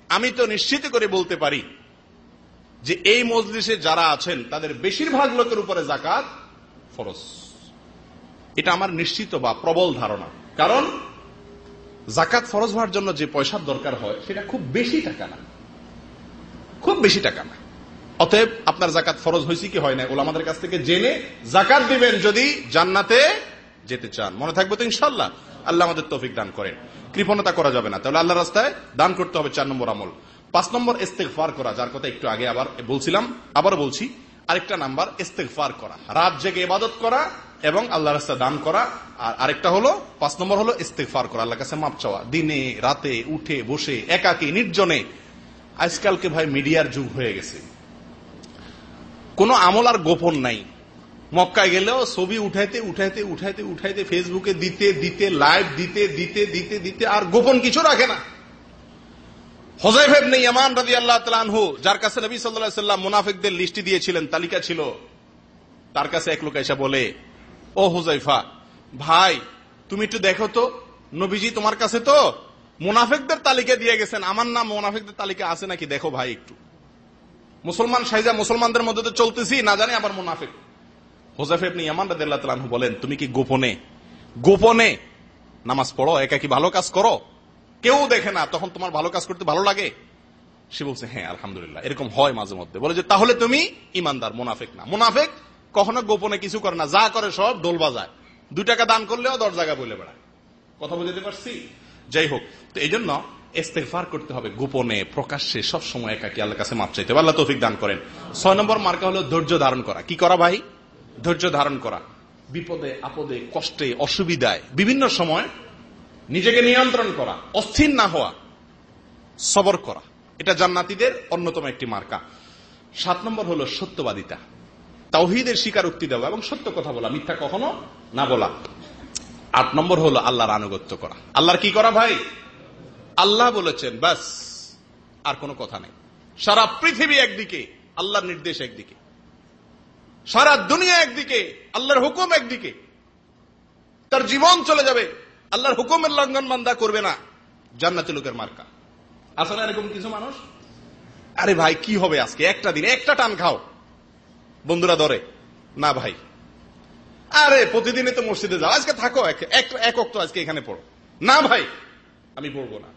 আমি তো নিশ্চিত করে বলতে পারি যে এই মজলিসে যারা আছেন, তাদের বেশিরভাগ লোকের উপরে জাকাত ফরজ। এটা আমার নিশ্চিত বা প্রবল ধারণা। কারণ জাকাত ফরজ হওয়ার জন্য যে পয়সার দরকার হয়, সেটা খুব বেশি টাকা না। খুব বেশি টাকা না। অতএব আপনার জাকাত ফরজ হয়েছে কি হয় না ওগুলো আমাদের কাছ থেকে জেনে জাকাত দিবেন যদি জান্নাতে যেতে চান। মনে থাকবে তো ইনশাল্লাহ আল্লাহ আমাদের তৌফিক দান করেন। কৃপণতা করা যাবে না। তাহলে আল্লাহ রাস্তায় দান করতে হবে চার নম্বর আমল। পাঁচ নম্বর ইস্তেকফার করা, যার কথা একটু আগে আবার বলছিলাম, আবার বলছি। আরেকটা নাম্বার ইস্তেকফার করা। রাত জেগে ইবাদত করা এবং আল্লাহ রাস্তা দান করা। আর আরেকটা হলো, পাঁচ নম্বর হলো ইস্তেকফার করা আল্লাহ কাছে মাপ চাওয়া। দিনে, রাতে, উঠে, বসে, একাকি, নির্জনে। আজকালকে ভাই মিডিয়ার যুগ হয়ে গেছে। কোনো আমল আর গোপন নাই। মক্কায় গেলেও ছবি উঠাইতে উঠাইতে উঠাইতে উঠাইতে ফেসবুকে দিতে দিতে, লাইভ দিতে দিতে দিতে দিতে আর গোপন কিছু রাখে না। হোজাইফেব নেই ইয়ামান রাজি আল্লাহ তালহু যার কাছে নবী সাল্লাহ সাল্লাম মুনাফিকদের লিস্টি দিয়েছিলেন, তালিকা ছিল। তার কাছে এক লোক এসে বলে, ও হুজাইফা, ভাই, তুমি একটু দেখো তো, নবীজি তোমার কাছে তো মুনাফিকদের তালিকা দিয়ে গেছেন। আমার নাম মুনাফিকদের তালিকা আছে নাকি? দেখো ভাই একটু। মুসলমান সাইজা মুসলমানদের মধ্যে চলতেছি, না জানি আবার মুনাফিক। হোজাফ ইয়ামান বলেন, তুমি কি গোপনে? গোপনে। নামাজ পড়ো একা কি ভালো কাজ করো। কেউ দেখে না, তখন তোমার ভালো কাজ করতে ভালো লাগে? সে বলছে হ্যাঁ আলহামদুলিল্লাহ, এরকম হয় মাঝে মধ্যে। বলে যে, তাহলে তুমি ইমানদার, মুনাফেক না। মুনাফেক কখনো গোপনে কিছু করে না, যা করে সব দোল বাজায়। দুই টাকা দান করলেও দশ জায়গায় বলে বেড়ায়। কথা বুঝতে পারছি? যাই হোক, তো এই জন্য ইস্তেফার করতে হবে গোপনে, প্রকাশ্যে সব সময় একাকি আল্লাহ কাছে মাপ চাইতে হবে। আল্লাহ তৌফিক দান করেন। ছয় নম্বর মার্কা হলো ধৈর্য ধারণ করা। কি করা ভাই? ধৈর্য ধারণ করা। বিপদে, আপদে, কষ্টে, অসুবিধায়, বিভিন্ন সময় নিজেকে নিয়ন্ত্রণ করা, অস্থির না হওয়া, সবর করা। এটা জান্নাতিদের অন্যতম একটি মার্কা। সাত নম্বর হলো সত্যবাদিতা। তাওহিদের স্বীকারোক্তি দেওয়া এবং সত্য কথা বলা, মিথ্যা কখনো না বলা। আট নম্বর হলো আল্লাহর আনুগত্য করা। আল্লাহর কি করা ভাই? আল্লাহ বলেছেন, ব্যাস, আর কোনো কথা নেই। সারা পৃথিবী একদিকে, আল্লাহর নির্দেশ একদিকে। সারা দুনিয়া একদিকে, আল্লাহর হুকুম একদিকে। তার জীবন চলে যাবে, আল্লাহর হুকুমের লঙ্ঘন বান্দা করবে না, জান্নাতি লোকের মার্কা। আসলে এরকম কিছু মানুষ? আরে ভাই, কি হবে আজকে? একটা দিন, একটা টান খাও। বন্ধুরা ধরে, না ভাই। আরে, প্রতিদিনই তো মসজিদে যাও। আজকে থাকো, এক অক্ত আজকে এখানে পড়ো। না ভাই, আমি পড়ব না।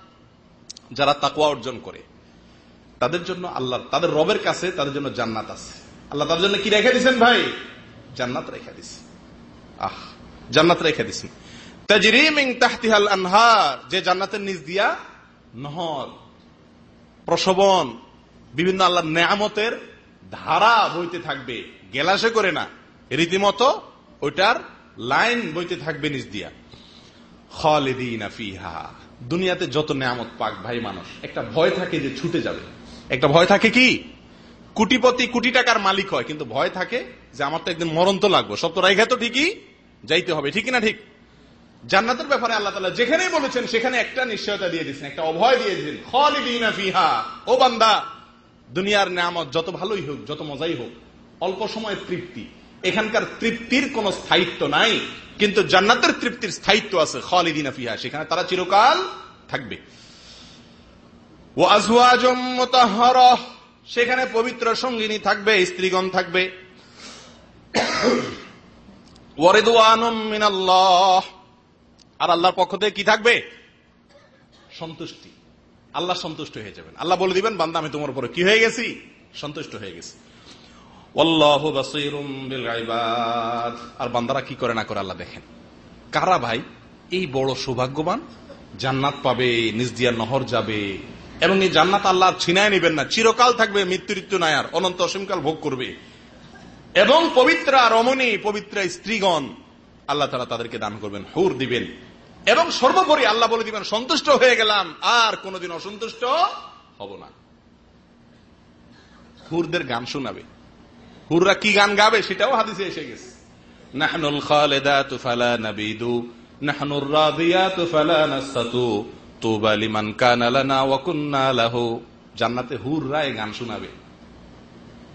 যারা তাকওয়া অর্জন করে। তাদের জন্য আল্লাহ, তাদের রবের কাছে তাদের জন্য জান্নাত আছে। আল্লাহ তাদের জন্য কি রেখে দিছেন ভাই? জান্নাত রেখে দিছে। আহ, জান্নাত রেখে দিছেন তাজরিমিং তাহতিহাল আনহার, যে জান্নাতের নিচ দিয়া নহর প্রসবন বিভিন্ন আল্লাহ নেয়ামতের ধারা বইতে থাকবে। গেলাসে করে না, রীতিমতো ওইটার লাইন বইতে থাকবে নিজ দিয়া। দুনিয়াতে যত নেয়ামত পাক ভাই মানুষ, একটা ভয় থাকে যে ছুটে যাবে। একটা ভয় থাকে কি? কোটিপতি কোটি টাকার মালিক হয়, কিন্তু ভয় থাকে যে আমার তো একদিন মরণ তো লাগবো। সব তো তো ঠিকই যাইতে হবে ঠিক না ঠিক? জান্নাতের ব্যাপারে আল্লাহ তালা যেখানেই বলেছেন, সেখানে একটা নিশ্চয়তা দিয়ে দিচ্ছেন একটা অভয় দিয়ে দিয়েছেন। খালিদিনা ফিহা। ও বান্দা, দুনিয়ার নামত যত ভালোই হোক, যত মজাই হোক, অল্প সময়ের তৃপ্তি। এখানকার তৃপ্তির কোন স্থায়িত্ব নাই। কিন্তু জান্নাতের তৃপ্তির স্থায়িত্ব আছে খালিদিনা ফিহা, সেখানে তারা চিরকাল থাকবে। ও মুতাহহারা সেখানে পবিত্র সঙ্গিনী থাকবে, স্ত্রীগণ থাকবে। আর আল্লাহর পক্ষ থেকে কি থাকবে? সন্তুষ্টি। আল্লাহ সন্তুষ্ট হয়ে যাবেন। আল্লাহ বলে দিবেন, বান্দা, আমি তোমার উপরে কি হয়ে গেছি? সন্তুষ্ট হয়ে গেছি। আর বান্দারা কি করে না করে আল্লাহ দেখেন। কারা ভাই? এই বড় সৌভাগ্যবান? জান্নাত পাবে, নিজ দিয়া নহর যাবে। এবং এই জান্নাত আল্লাহ ছিনায় না। চিরকাল থাকবে মৃত্যু অনন্ত অসীমকাল ভোগ করবে। এবং পবিত্রা রমণী, পবিত্র স্ত্রীগণ আল্লাহ তারা তাদেরকে দান করবেন, হুর দিবেন। এবং সর্বোপরি আল্লাহ বলে দিবেন, সন্তুষ্ট হয়ে গেলাম, আর কোনদিন অসন্তুষ্ট হব না। হুরদের গান শোনাবে। হুররা কি গান গাবে সেটাও হাদিসে এসে গেছে। নাহনুল খালেদাতু ফালা নাবিদু, নাহনুর রাদিয়াতু ফালা নাসতাতু তুবা লিমান কানা লানা ওয়া কুন্না লাহু। জান্নাতে হুররা এই গান শোনাবে।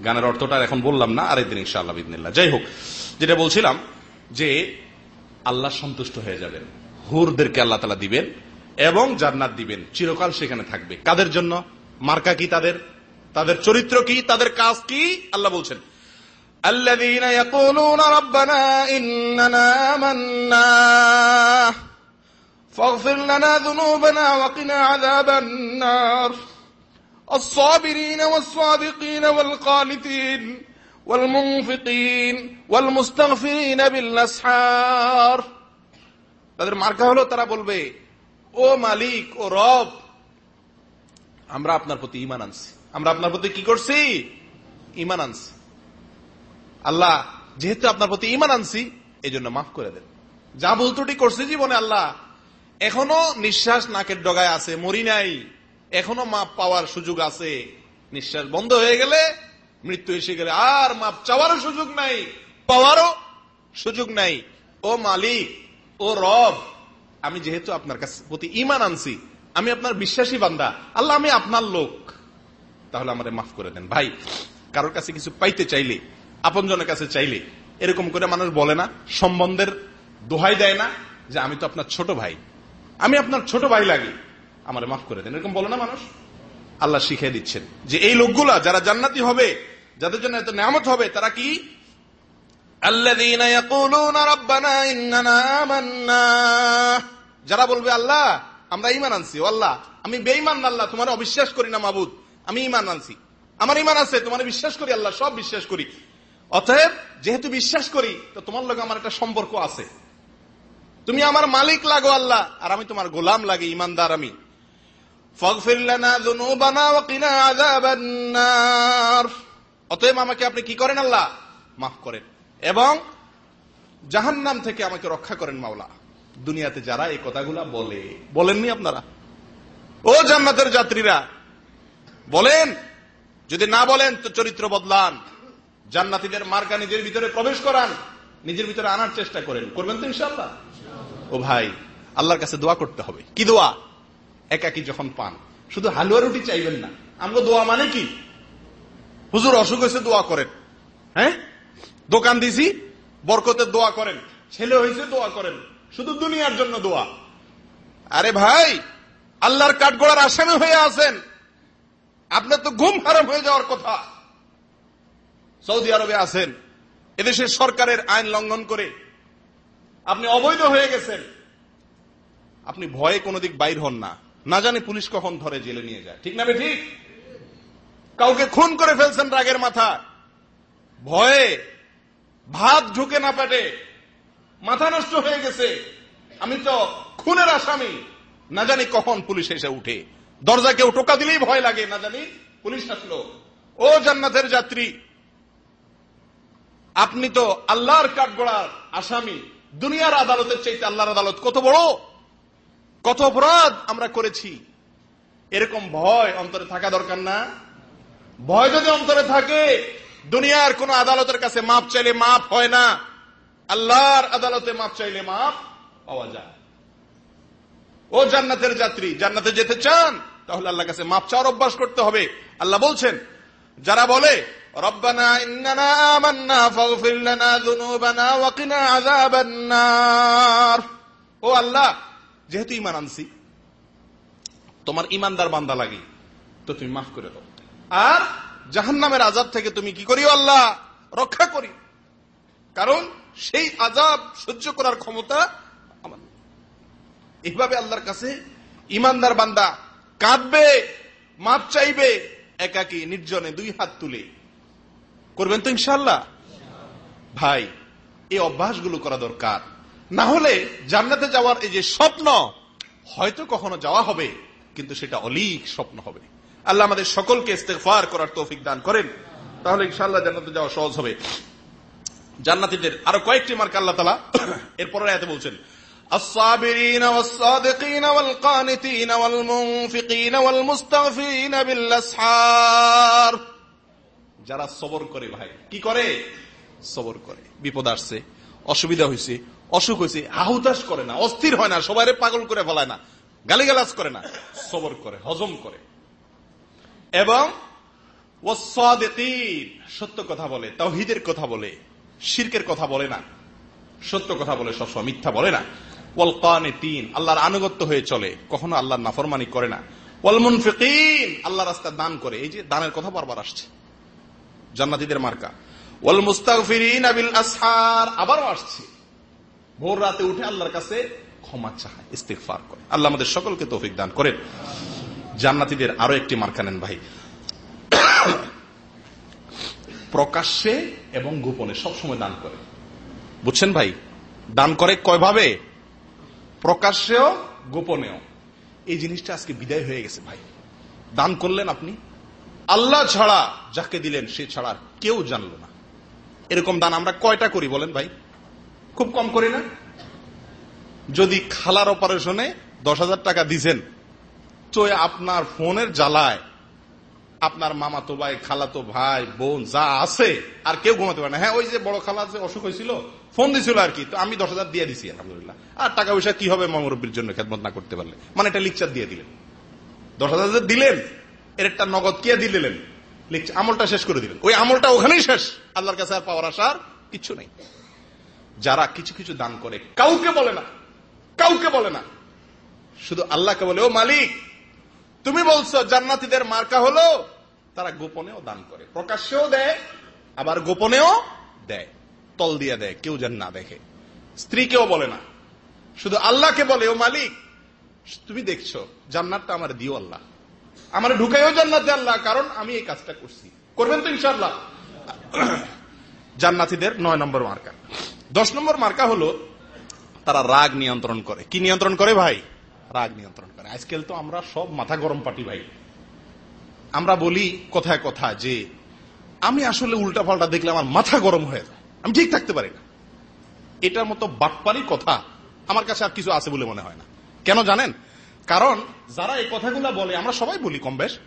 গানের অর্থটা এখন বললাম না আরেকদিন ইনশাআল্লাহ বিদিনিল্লাহ যাই হোক, যেটা বলছিলাম যে আল্লাহ সন্তুষ্ট হয়ে যাবেন। হুরদেরকে আল্লাহ তালা দিবেন এবং জান্নাত দিবেন। চিরকাল সেখানে থাকবে। কাদের জন্য? মার্কা কি তাদের? তাদের চরিত্র কি? তাদের কাজ কি? আল্লাহ বলছেন। الذين يقولون ربنا إننا آمنا فاغفر لنا ذنوبنا وقنا عذاب النار الصابرين والصادقين والقانتين والمنفقين والمستغفرين بالاسحار তাদের মার্কা হলো তারা বলবে ও মালিক ও রব আমরা আপনার প্রতি ইমান আনছি আমরা আপনার প্রতি কি করছি ইমান আনছি আল্লাহ, যেহেতু আপনার প্রতি ইমান আনছি এই জন্য মাফ করে দেন। যা ভুল ত্রুটি করছি জীবনে আল্লাহ, এখনও নিঃশ্বাস নাকের ডগায় আছে, মরি নাই। এখনও মাপ পাওয়ার সুযোগ আছে। নিঃশ্বাস বন্ধ হয়ে গেলে, মৃত্যু এসে গেলে আর মাপ চাওয়ারও সুযোগ নাই, পাওয়ারও সুযোগ নাই। ও মালিক, ও রব, আমি যেহেতু আপনার কাছে প্রতি ইমান আনছি, আমি আপনার বিশ্বাসী বান্দা, আল্লাহ আমি আপনার লোক। তাহলে আমাদের মাফ করে দেন। ভাই, কারোর কাছে কিছু পাইতে চাইলে আপনজনের কাছে চাইলে এরকম করে মানুষ বলে না, সম্বন্ধের দোহাই দেয় না যে আমি তো আপনার ছোট ভাই। আমি আপনার ছোট ভাই লাগি, আমার মাফ করে দেন। এরকম বলে না মানুষ? আল্লাহ শিখিয়ে দিচ্ছেন যে এই লোকগুলা যারা জান্নাতি হবে, যাদের জন্য এত নামত হবে, তারা কি? যারা বলবে, আল্লাহ, আমরা ইমান আনছি আল্লাহ, আমি বেইমান আল্লাহ, তোমার অবিশ্বাস করি না, মাবুদ, আমি ইমান আনছি। আমার ইমান আছে, তোমার বিশ্বাস করি, আল্লাহ, সব বিশ্বাস করি। অতএব, যেহেতু বিশ্বাস করি, তো তোমার লোক আমার একটা সম্পর্ক আছে। তুমি আমার মালিক লাগো আল্লাহ, আর আমি তোমার গোলাম লাগে, ইমানদার আমি। অতএব আমাকে আপনি কি করেন আল্লাহ? মাফ করেন। এবং জাহান নাম থেকে আমাকে রক্ষা করেন মাওলা। দুনিয়াতে যারা এই কথাগুলা বলে, বলেননি আপনারা? ও জান্নাতের যাত্রীরা, বলেন, যদি না বলেন তো চরিত্র বদলান। জান্নাতীদের মার্কা নিজের ভিতরে প্রবেশ করান, নিজের ভিতরে আনার চেষ্টা করেন। করবেন তো ইনশাল্লাহ ও ভাই, আল্লাহর কাছে দোয়া করতে হবে। কি দোয়া? একাকি যখন পান। শুধু হালুয়া রুটি চাইবেন না। আমরা দোয়া মানে কি? হুজুর অসুখ হয়েছে, দোয়া করেন। হ্যাঁ? দোকান দিছি বরকতের দোয়া করেন। ছেলে হয়েছে, দোয়া করেন। শুধু দুনিয়ার জন্য দোয়া। আরে ভাই, আল্লাহর কাঠগোড়ার আসামি হয়ে আছেন। আপনার তো ঘুম হারাম হয়ে যাওয়ার কথা। সৌদি আরবে আছেন, এদেশের সরকারের আইন লঙ্ঘন করে আপনি অবৈধ হয়ে গেছেন, আপনি ভয়ে কোনো দিক বাইর হন না। না জানি পুলিশ কখন ধরে জেলে নিয়ে যায়। ঠিক না ঠিক? কাউকে খুন করে ফেলছেন রাগের মাথা। ভয়ে ভাত ঢুকে না পেটে মাথা নষ্ট হয়ে গেছে। আমি তো খুনের আসামি। না জানি কখন পুলিশ এসে উঠে। দরজা কেউ টোকা দিলেই ভয় লাগে। না জানি পুলিশ আসলো। ও জান্নাতের যাত্রী আপনি তো আল্লাহর কাঠগড়ার আসামি। দুনিয়ার আদালতের চাইতে আল্লাহর আদালত কত বড়? কত অপরাধ আমরা করেছি? এরকম ভয় অন্তরে থাকা দরকার না। ভয় যদি অন্তরে থাকে, দুনিয়ার কোন আদালতের কাছে মাপ চাইলে মাপ হয় না। আল্লাহর আদালতে মাপ চাইলে মাপ পাওয়া যায়। ও জান্নাতের যাত্রী, জান্নাতে যেতে চান, তাহলে আল্লাহ কাছে মাপ চাওয়ার অভ্যাস করতে হবে। আল্লাহ বলছেন, যারা বলে ইন্নানা আমান্না ফাগফির লানা যুনুবানা ওয়া কিনা আযাবান নার ও আল্লাহ, যেহেতু ঈমান আনছি, তোমার ইমানদার বান্দা লাগি, তো তুমি মাফ করে দাও। আর জাহান্নামের আজাব থেকে তুমি কি করিও আল্লাহ? রক্ষা করি কারণ সেই আজাব সহ্য করার ক্ষমতা আমার। এইভাবে আল্লাহর কাছে ইমানদার বান্দা কাঁদবে, মাপ চাইবে, একাকি নির্জনে দুই হাত তুলে করবেন তো ইনশাল্লাহ ভাই এই অভ্যাসগুলো করা দরকার না হলে জান্নাতে যাওয়ার এই যে স্বপ্ন হয়তো কখনো যাওয়া হবে কিন্তু সেটা অলিক স্বপ্ন হবে আল্লাহ আমাদের সকলকে ইস্তেগফার করার তৌফিক দান করেন তাহলে ইনশাআল্লাহ জান্নাতে যাওয়া সহজ হবে জান্নাতীদের আরো কয়েকটি মার্ক আল্লাহ তালা এরপরে এত বলছেন الصابرين والصادقين والقانتين والمنفقين والمستغفرين بالأسحار যারা সবর করে ভাই। কি করে? সবর করে। বিপদ আসছে, অসুবিধা হয়েছে অসুখ হয়েছে আহুতাস করে না, অস্থির হয় না সবাই পাগল করে ফেলায় না, গালিগালাজ করে না, সবর করে, হজম করে। এবং সত্য কথা বলে, তাওহিদের কথা বলে, শিরকের কথা বলে না, সত্য কথা বলে, সবসময় মিথ্যা বলে না। ওয়াল কানে তিন আল্লাহর আনুগত্য হয়ে চলে, কখনো আল্লাহর নাফরমানি করে না। ওয়াল মুনফিকিন আল্লাহ রাস্তা দান করে, এই যে দানের কথা বারবার আসছে। জান্নাতীদের মার্কা। ওয়াল মুস্তাগফিরিন আসহার। আবারও আসছে। ভোর রাতে উঠে আল্লাহর কাছে ক্ষমা চায় ইস্তেগফার করে। আল্লাহ আমাদের সকলকে তৌফিক দান করেন। জান্নাতীদের আরও একটি মার্কা নেন ভাই। প্রকাশ্যে এবং গোপনে সবসময় দান করে। বুঝছেন ভাই? দান করে কয়ভাবে? প্রকাশ্যেও, গোপনেও। এই জিনিসটা আজকে বিদায় হয়ে গেছে ভাই। দান করলেন আপনি? আল্লাহ ছাড়া যাকে দিলেন, সে ছাড়া কেউ জানল না। এরকম দান আমরা কয়টা করি বলেন ভাই? খুব কম করি না? যদি খালার অপারেশনে দশ হাজার টাকা দিছেন, তো আপনার ফোনের জ্বালায় আপনার মামাতো ভাই খালাতো ভাই, বোন, যা আছে, আর কেউ ঘুমাতে পারে না। হ্যাঁ ওই যে বড় খালা যে অসুখ হয়েছিল, ফোন দিছিল আর কি, তো আমি দশ হাজার দিয়ে দিছি, আলহামদুলিল্লাহ। আর টাকা পয়সা কি হবে মমরব্বীর জন্য খেদমত না করতে পারলে? মানে এটা লিকচার দিয়ে দিলেন। দশ হাজার দিলেন এর একটা নগদ কে দিলেন? লিখছে, আমলটা শেষ করে দিলেন। ওই আমলটা ওখানেই শেষ। আল্লাহর কাছে আর পাওয়ার আসার কিছু নেই। যারা কিছু কিছু দান করে, কাউকে বলে না। কাউকে বলে না। শুধু আল্লাহকে বলে, ও মালিক, তুমি বলছো জান্নাতীদের মার্কা হলো? তারা গোপনেও দান করে। প্রকাশ্যেও দেয়, আবার গোপনেও দেয়। তল দিয়ে দেয়, কেউ যেন না দেখে। স্ত্রীকেও বলে না। শুধু আল্লাহকে বলে, ও মালিক, তুমি দেখছ, জান্নাতটা আমার দিও আল্লাহ। আমার ঢুকাইও জান্নাতে আল্লাহ, কারণ আমি এই কাজটা করছি। করবেন তো ইনশাল্লাহ জান্নাতীদের নয় নম্বর মার্কা। দশ নম্বর মার্কা হলো, তারা রাগ নিয়ন্ত্রণ করে। কি নিয়ন্ত্রণ করে ভাই? রাগ নিয়ন্ত্রণ করে। আজকাল তো আমরা সব মাথা গরম পাটি ভাই। আমরা বলি কথায় কথা যে, আমি আসলে উল্টা পাল্টা দেখলে আমার মাথা গরম হয়ে যায়। আমি ঠিক থাকতে পারি না। এটার মতো বাটপারি কথা আমার কাছে আর কিছু আছে বলে মনে হয় না। কেন জানেন? কারণ যারা এই কথাগুলো বলে আমরা সবাই বলি কম বেশ।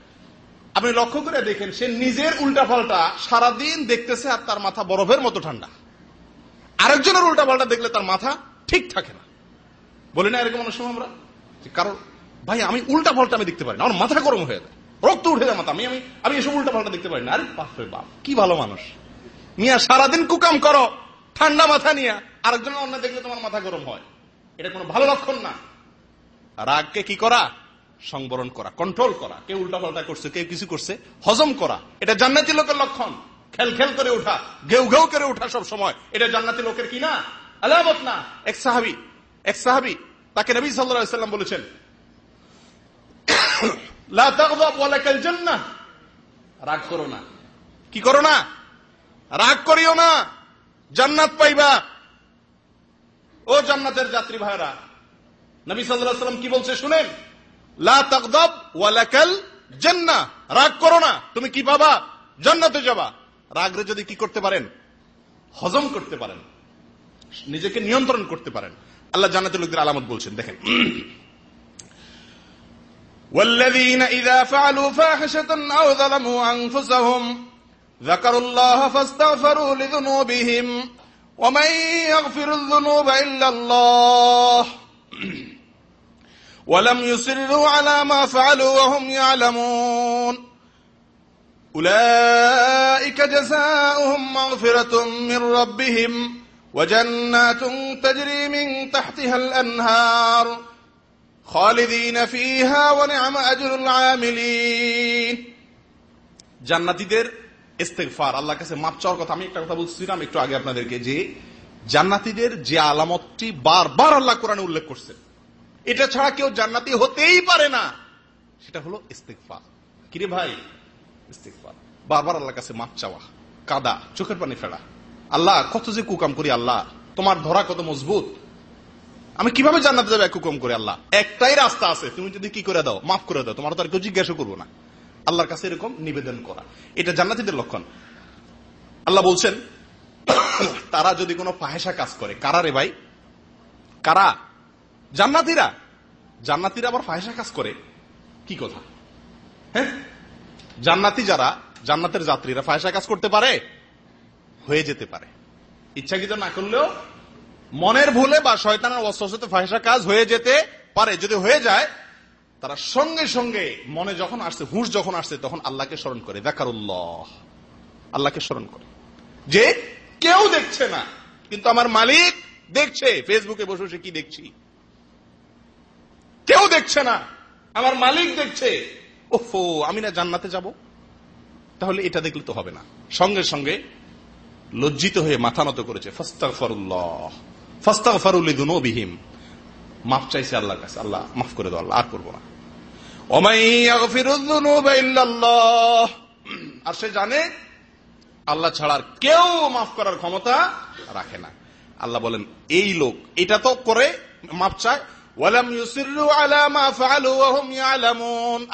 আপনি লক্ষ্য করে দেখেন সে নিজের উল্টা পাল্টা সারাদিন দেখতেছে আর তার মাথা বরফের মতো ঠান্ডা। আরেকজনের উল্টা পাল্টা দেখলে তার মাথা ঠিক থাকে না। বলি না এরকম অনেক সময় আমরা? কারণ ভাই আমি উল্টা পাল্টা আমি দেখতে পারি না। আমার মাথা গরম হয়ে যায়। রক্ত উঠে যায় মাথা। আমি আমি আমি এসব উল্টা পাল্টা দেখতে পারি না। আরে বাপরে বাপ কি ভালো মানুষ। মিয়া সারাদিন কুকাম করো। ঠান্ডা মাথা নিয়ে। আরেকজন অন্য দেখলে তোমার মাথা গরম হয়। এটা কোনো ভালো লক্ষণ না। রাগকে কি করা? সংবরণ করা কন্ট্রোল করা। কেউ উল্টা পাল্টা করছে কেউ কিছু করছে? হজম করা। এটা জান্নাতি লোকের লক্ষণ। খেল খেল করে ওঠা ঘেউ ঘেউ করে ওঠা সব সময়। এটা জান্নাতি লোকের কি না? আলামত না। এক সাহাবি এক সাহাবি, তাকে নবী সাল্লাম বলেছেন রাগ করো না। কি করো না? রাগ করিও না। জান্নাত পাইবা। ও জান্নাতের যাত্রী ভাইরা নবী সাল্লাল্লাহু সাল্লাম কি বলছে শুনেন লা তাগদাব ওয়ালাকাল জান্নাহ রাগ করো না তুমি কি পাবা জান্নাতে যাবা রাগরে যদি কি করতে পারেন হজম করতে পারেন নিজেকে নিয়ন্ত্রণ করতে পারেন আল্লাহ জান্নাতের লোকদের আলামত বলছেন দেখেন والذين إذا فعلوا فاحشة أو ظلموا أنفسهم ذكروا الله فاستغفروا لذنوبهم ومن يغفر الذنوب إلا الله ولم يصروا على ما فعلوا وهم يعلمون أولئك جزاؤهم مغفرة من ربهم وجنات تجري من تحتها الأنهار خالدين فيها ونعم أجر العاملين জান্নাতীদের ইস্তেগফার আল্লাহর কাছে মাপ চাওয়ার কথা আমি একটা কথা বলছিলাম একটু আগে আপনাদেরকে যে জান্নাতীদের যে আলামতটি বারবার আল্লাহ কোরআনে উল্লেখ করছেন। এটা ছাড়া কেউ জান্নাতি হতেই পারে না। সেটা হলো ইস্তেগফার। কিরে ভাই? ইস্তেগফার। বারবার আল্লাহর কাছে মাপ চাওয়া, কাদা, চোখের পানি ফেলা। আল্লাহ, কত যে কুকাম করি আল্লাহ, তোমার ধরা কত মজবুত। আমি কীভাবে জান্নাতে যাবে কুকম করে আল্লাহ? একটাই রাস্তা আছে। তুমি যদি কি করে দাও, মাফ করে দাও, তোমার তো আর কেউ জিজ্ঞাসা করব না। আল্লাহর কাছে এরকম নিবেদন করা। এটা জান্নাতিদের লক্ষণ। আল্লাহ বলছেন তারা যদি কোনো ফাহেসা কাজ করে, কারা রে ভাই? কারা? জান্নাতিরা? জান্নাতিরা আবার ফাহেসা কাজ করে? কি কথা? হ্যাঁ? জান্নাতি যারা, জান্নাতের যাত্রীরা ফাহেসা কাজ করতে পারে? হয়ে যেতে পারে। ইচ্ছাকৃত না করলেও মনের ভুলে বা শয়তানের অস্ত্রতে ফাহেসা কাজ হয়ে যেতে পারে। যদি হয়ে যায়, তারা সঙ্গে সঙ্গে মনে যখন আসছে, হুঁশ যখন আসছে, তখন আল্লাহকে স্মরণ করে। দেখারুল্লাহ। আল্লাহকে স্মরণ করে। যে কেউ দেখছে না। কিন্তু আমার মালিক দেখছে ফেসবুকে বসে বসে কি দেখছি? কেউ দেখছে না। আমার মালিক দেখছে ওফো আমি না জান্নাতে যাব? তাহলে এটা দেখলে তো হবে না। সঙ্গে সঙ্গে লজ্জিত হয়ে মাথা নত করেছে, ফস্তাগফারুল্লাহ ফস্তাগফারুলিদুনুবিহিম মাফ চাইছে আল্লাহর কাছে, আল্লাহ মাফ করে দাও, আল্লাহ আর করব না। আর সে জানে আল্লাহ ছাড়ার কেউ মাফ করার ক্ষমতা রাখে না। আল্লাহ বলেন, এই লোক, এটা তো করে মাফ চায়।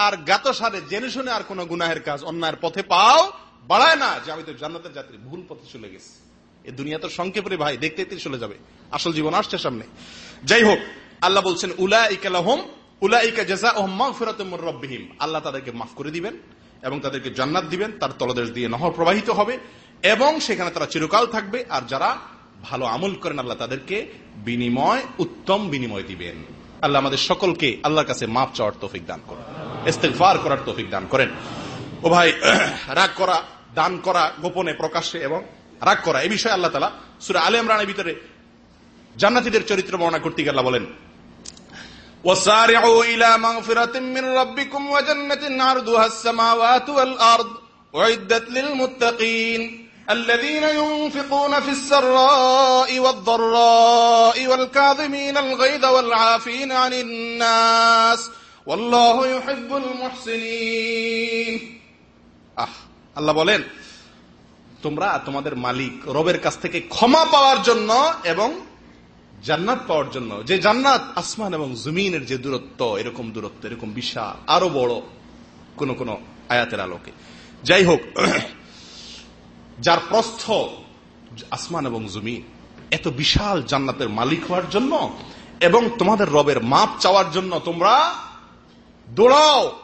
আর গাত সারে জেনে শুনে আর কোন গুনাহের কাজ অন্যায়ের পথে পাও বাড়ায় না যে আমি তো জান্নাতের যাত্রী, ভুল পথে চলে গেছি। এ দুনিয়া তো সংক্ষেপে ভাই, দেখতে দেখতে চলে যাবে। আসল জীবন আসছে সামনে। যাই হোক, আল্লাহ বলছেন উলা ইকালাহম উলা ইকা জেসা ওহম মাগফিরাতুম রব্বিহিম। আল্লাহ তাদেরকে মাফ করে দিবেন। এবং তাদেরকে জান্নাত দিবেন, তার তলদেশ দিয়ে নহর প্রবাহিত হবে, এবং সেখানে তারা চিরকাল থাকবে, আর যারা ভালো আমল করেন আল্লাহ তাদেরকে বিনিময়, উত্তম বিনিময় দিবেন। আল্লাহ আমাদের সকলকে আল্লাহর কাছে মাফ চাওয়ার তৌফিক দান করেন, ইস্তেগফার করার তৌফিক দান করেন। ও ভাই, রাগ করা, দান করা গোপনে, প্রকাশ্যে এবং রাগ করা, এ বিষয়ে আল্লাহ তালা সুরা আলে ইমরানের ভিতরে জান্নাতীদের চরিত্র বর্ণনা করতে গেলে বলেন وسارعوا إلى مغفرة من ربكم وجنة عرضها السماوات والأرض أعدت للمتقين الذين ينفقون في السراء والضراء والكاظمين الغيظ والعافين عن الناس والله يحب المحسنين আহ আল্লাহ বলেন তোমরা তোমাদের মালিক রবের কাছ থেকে ক্ষমা পাওয়ার জন্য এবং জান্নাত পাওয়ার জন্য, যে জান্নাত আসমান এবং জমিনের যে দূরত্ব, এরকম দূরত্ব, এরকম বিশাল, আরও বড় কোন কোন আয়াতের আলোকে। যাই হোক, যার প্রস্থ আসমান এবং জমিন, এত বিশাল জান্নাতের মালিক হওয়ার জন্য এবং তোমাদের রবের মাপ চাওয়ার জন্য তোমরা দৌড়াও।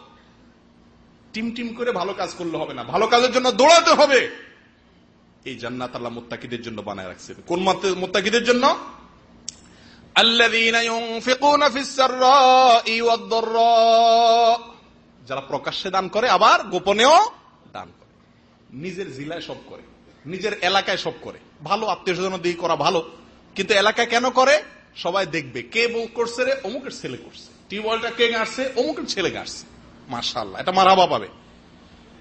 টিম টিম করে ভালো কাজ করলে হবে না। ভালো কাজের জন্য দৌড়াতে হবে। এই জান্নাত আল্লাহ মোত্তাকিদের জন্য বানায় রাখছে। কোন মোত্তাকিদের জন্য? আল্লাযীনা ইউনফিকুনা ফিস সাররাই ওয়াদ দাররা যারা প্রকাশ্যে দান করে, আবার গোপনেও দান করে। নিজের জেলায় সব করে, নিজের এলাকায় সব করে। ভালো, আত্মীয় স্বজন দিয়ে করা ভালো। কিন্তু এলাকায় কেন করে? সবাই দেখবে, কে বউ করছে রে, অমুকের ছেলে করছে। টিউবওয়েলটা কে গাঁটছে অমুকের ছেলে গাঁটছে মাশাল্লাহ এটা মারাবা পাবে।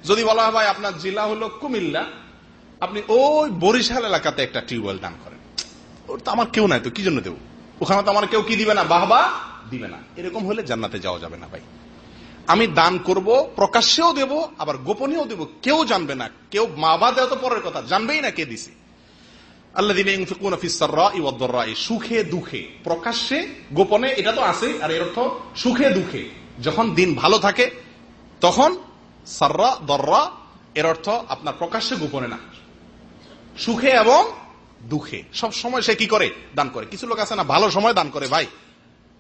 যদি বলা হয় ভাই, আপনার জেলা হলো কুমিল্লা, আপনি ওই বরিশাল এলাকাতে একটা টিউবওয়েল দান করেন। ওর তো আমার কেউ নাই তো, কি জন্য দেবো? ওখানে তো আমার কেউ কি দিবে না? বাহবা দিবে না। এরকম হলে জান্নাতে যাওয়া যাবে না ভাই। আমি দান করব, প্রকাশ্যেও দেব, আবার গোপনেও দেব। কেউ জানবে না। কেউ মা বা দেওয়া তো পরের কথা। জানবেই না কে দিছে। আল্লাহ দিনে সুখে দুঃখে। প্রকাশ্যে, গোপনে, এটা তো আছে আর এর অর্থ সুখে দুঃখে। যখন দিন ভালো থাকে, তখন সাররা, দররা, এর অর্থ আপনার প্রকাশ্যে গোপনে না। সুখে এবং দুঃখে। সব সময় সে কি করে? দান করে। কিছু লোক আছে না, ভালো সময় দান করে, ভাই।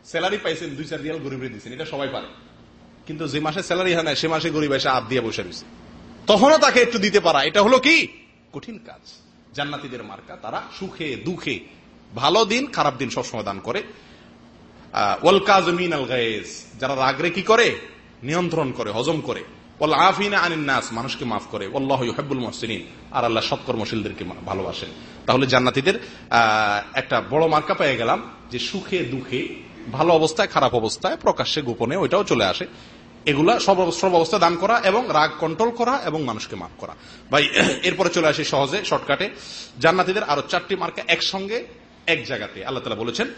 স্যালারি পাইছেন দুই, চার রিয়াল গরিব দিচ্ছেন এটা সবাই পারে। কিন্তু যে মাসে স্যালারি হয় না সে মাসে গরিব এসে আপ দিয়ে বসে রয়েছে তখনও তাকে একটু দিতে পারা। এটা হলো কি? কঠিন কাজ। জান্নাতিদের মার্কা। তারা সুখে, দুঃখে, ভালো দিন, খারাপ দিন সবসময় দান করে। ওয়াল কাজমিন আল গায়েজ যারা রাগরে কি করে? নিয়ন্ত্রণ করে, হজম করে। নাস মানুষকে মাফ করে। আল্লাহ মহসিন আর আল্লাহ সৎকর্মশীলদেরকে ভালোবাসেন। তাহলে জান্নাতিদের একটা বড় মার্কা পেয়ে গেলাম যে সুখে, দুঃখে, ভালো অবস্থায়, খারাপ অবস্থায়, প্রকাশ্যে, গোপনে, ওইটাও চলে আসে। এগুলা সব অবস্থা দান করা এবং রাগ কন্ট্রোল করা এবং মানুষকে মাফ করা। ভাই, এরপরে চলে আসে সহজে, শর্টকাটে। জান্নাতিদের আরও চারটি মার্কা একসঙ্গে, এক জায়গাতে। আল্লাহ তালা বলেছেন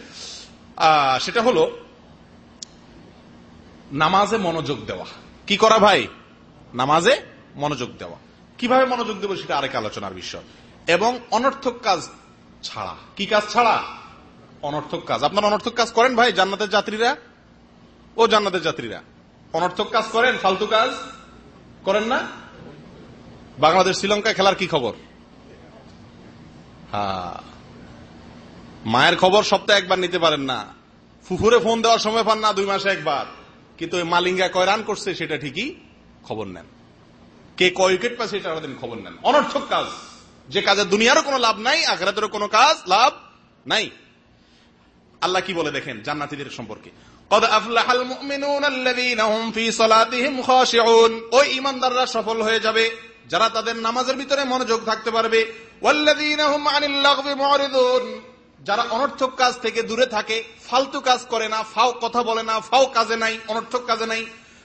সেটা হলো, নামাজে মনোযোগ দেওয়া। কি করা ভাই? নামাজে মনোযোগ দেওয়া। কীভাবে মনোযোগ দেবো সেটা আরেক আলোচনার বিষয়। এবং অনর্থক কাজ ছাড়া। কি কাজ ছাড়া? অনর্থক কাজ। আপনার অনর্থক কাজ করেন ভাই, জান্নাতের যাত্রীরা? ও জান্নাতের যাত্রীরা। অনর্থক কাজ করেন, ফালতু কাজ করেন না? বাংলাদেশ শ্রীলঙ্কা খেলার কি খবর? হ্যাঁ মায়ের খবর সপ্তাহে একবার নিতে পারেন না। ফুফুরে ফোন দেওয়ার সময় পান না, দুই মাসে একবার। কিন্তু মালিঙ্গা কয় রান করছে সেটা ঠিকই খবর নেন কে কয় উইকেট পাচ্ছে সেটা দিন খবর নেন অনর্থক কাজ যে কাজে দুনিয়ারও কোনো লাভ নাই আখরাতেরও কোনো কাজ লাভ নাই আল্লাহ কি বলে দেখেন জান্নাতিদের সম্পর্কে قد أفلح المؤمنون الذين هم في صلاتهم خاشعون ওই ইমানদাররা সফল হয়ে যাবে যারা তাদের নামাজের ভিতরে মনোযোগ থাকতে পারবে والذين هم عن اللغو معرضون যারা অনর্থক কাজ থেকে দূরে থাকে ফালতু কাজ করে না ফাও কথা বলে না ফাও কাজে নাই অনর্থক কাজে নাই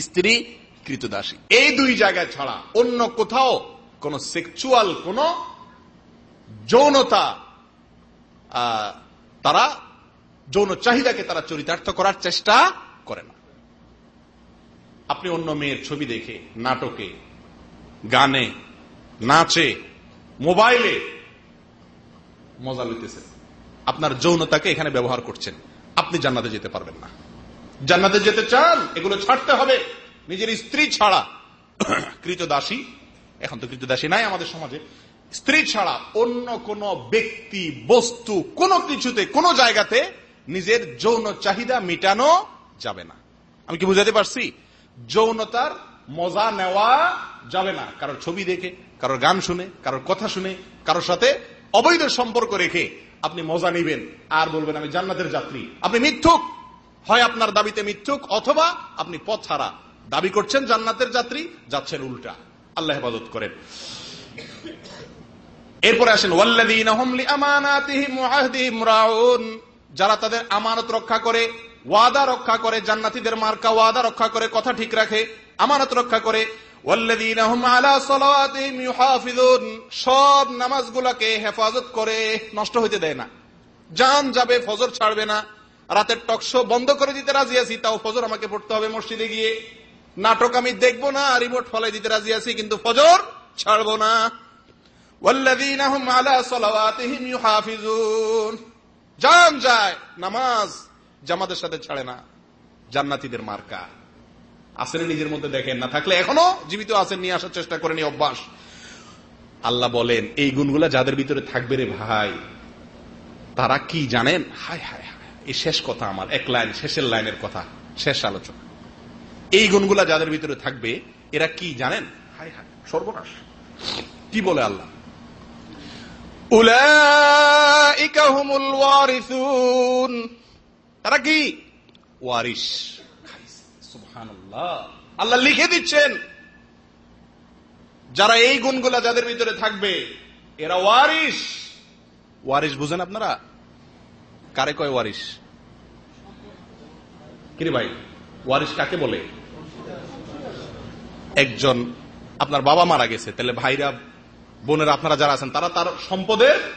স্ত্রী কৃতদাসী। এই দুই জায়গায় ছাড়া অন্য কোথাও কোন সেক্সুয়াল কোন যৌনতা তারা যৌন চাহিদাকে তারা চরিতার্থ করার চেষ্টা করে না। আপনি অন্য মেয়ের ছবি দেখে, নাটকে, গানে, নাচে, মোবাইলে মজা লইতেছেন। আপনার যৌনতাকে এখানে ব্যবহার করছেন। আপনি জান্নাতে যেতে পারবেন না। জান্নাতে যেতে চান, এগুলো ছাড়তে হবে। নিজের স্ত্রী ছাড়া। কৃতদাসী, এখন তো কৃতদাসী নাই আমাদের সমাজে। স্ত্রী ছাড়া অন্য কোন ব্যক্তি, বস্তু, কোন কিছুতে, কোন জায়গাতে নিজের যৌন চাহিদা মিটানো যাবে না। আমি কি বুঝাতে পারছি? যৌনতার মজা নেওয়া যাবে না। কারোর ছবি দেখে, কারোর গান শুনে, কারোর কথা শুনে, কারোর সাথে অবৈধ সম্পর্ক রেখে আপনি মজা নিবেন। আর বলবেন, আমি জান্নাতের যাত্রী। আপনি মিথ্যুক। হয় আপনার দাবিতে মিথ্যুক, অথবা আপনি পথ ছাড়া। দাবি করছেন জান্নাতের যাত্রী, যাচ্ছেন উল্টা। আল্লাহ হেফাজত করেন। এরপরে আসেন যারা তাদের আমানত রক্ষা করে, ওয়াদা রক্ষা করে, জান্নাতিদের মার্কা ওয়াদা রক্ষা করে, কথা ঠিক রাখে, আমানত রক্ষা করে সব নামাজগুলাকে হেফাজত করে নষ্ট হইতে দেয় না। জান যাবে, ফজর ছাড়বে না। রাতের টকশো বন্ধ করে দিতে রাজি আছি, তাও ফজর আমাকে পড়তে হবে মসজিদে গিয়ে। নাটক আমি দেখব না রিমোট ফলাই দিতে রাজি আছি, কিন্তু ফজর ছাড়বো না। যায়, নামাজ জামাতের সাথে ছাড়ে না, জান্নাতিদের মার্কা। আসেন নিজের মধ্যে দেখেন না, থাকলে এখনও জীবিত আসার চেষ্টা অভ্যাস। আল্লাহ বলেন, এই গুণগুলা যাদের ভিতরে থাকবে রে ভাই, তারা কি জানেন? হায় হায় এই শেষ কথা আমার, এক লাইন, শেষের লাইনের কথা, শেষ আলোচনা। এই গুণগুলা যাদের ভিতরে থাকবে, এরা কি জানেন? হায় হায়, সর্বনাশ। কি বলে আল্লাহ? তারা কি? ওয়ারিস। আল্লাহ লিখে দিচ্ছেন, যারা এই গুণগুলা যাদের ভিতরে থাকবে, এরা ওয়ারিস। ওয়ারিস বুঝেন আপনারা? কারে কয় ওয়ারিস কিরে ভাই ওয়ারিস কাকে বলে? একজন, আপনার বাবা মারা গেছে, তাহলে ভাইরা, বোনেরা আপনারা যারা আছেন, তারা তার সম্পদের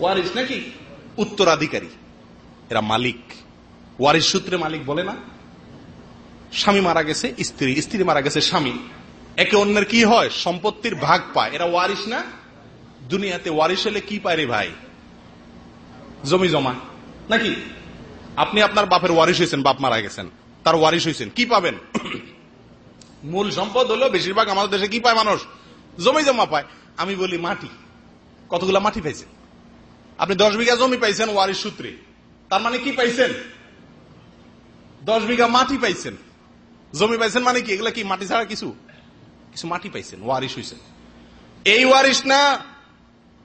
ওয়ারিস নাকি? উত্তরাধিকারী। এরা মালিক। ওয়ারিস সূত্রে মালিক বলে না। স্বামী মারা গেছে, স্ত্রী স্ত্রী মারা গেছে, স্বামী। একে অন্যের কি হয়? সম্পত্তির ভাগ পায়। এরা ওয়ারিস না? দুনিয়াতে ওয়ারিস হলে কি পায় রে ভাই? জমি জমা। নাকি? আপনি আপনার বাপের ওয়ারিশ হয়েছেন, বাপ মারা গেছেন। তার ওয়ারিস হয়েছেন, কি পাবেন? মূল সম্পদ হলো বেশিরভাগ আমাদের দেশে কি পায় মানুষ? জমি জমা পায়। আমি বলি মাটি। কতগুলা মাটি পাইছেন? আপনি দশ বিঘা জমি পাইছেন ওয়ারিস সূত্রে। তার মানে কি পাইছেন? দশ বিঘা মাটি পাইছেন। জমি পাইছেন মানে কি? এগুলা কি মাটি ছাড়া কিছু? কিছু মাটি পাইছেন, ওয়ারিশ হয়েছেন। এই ওয়ারিশ না,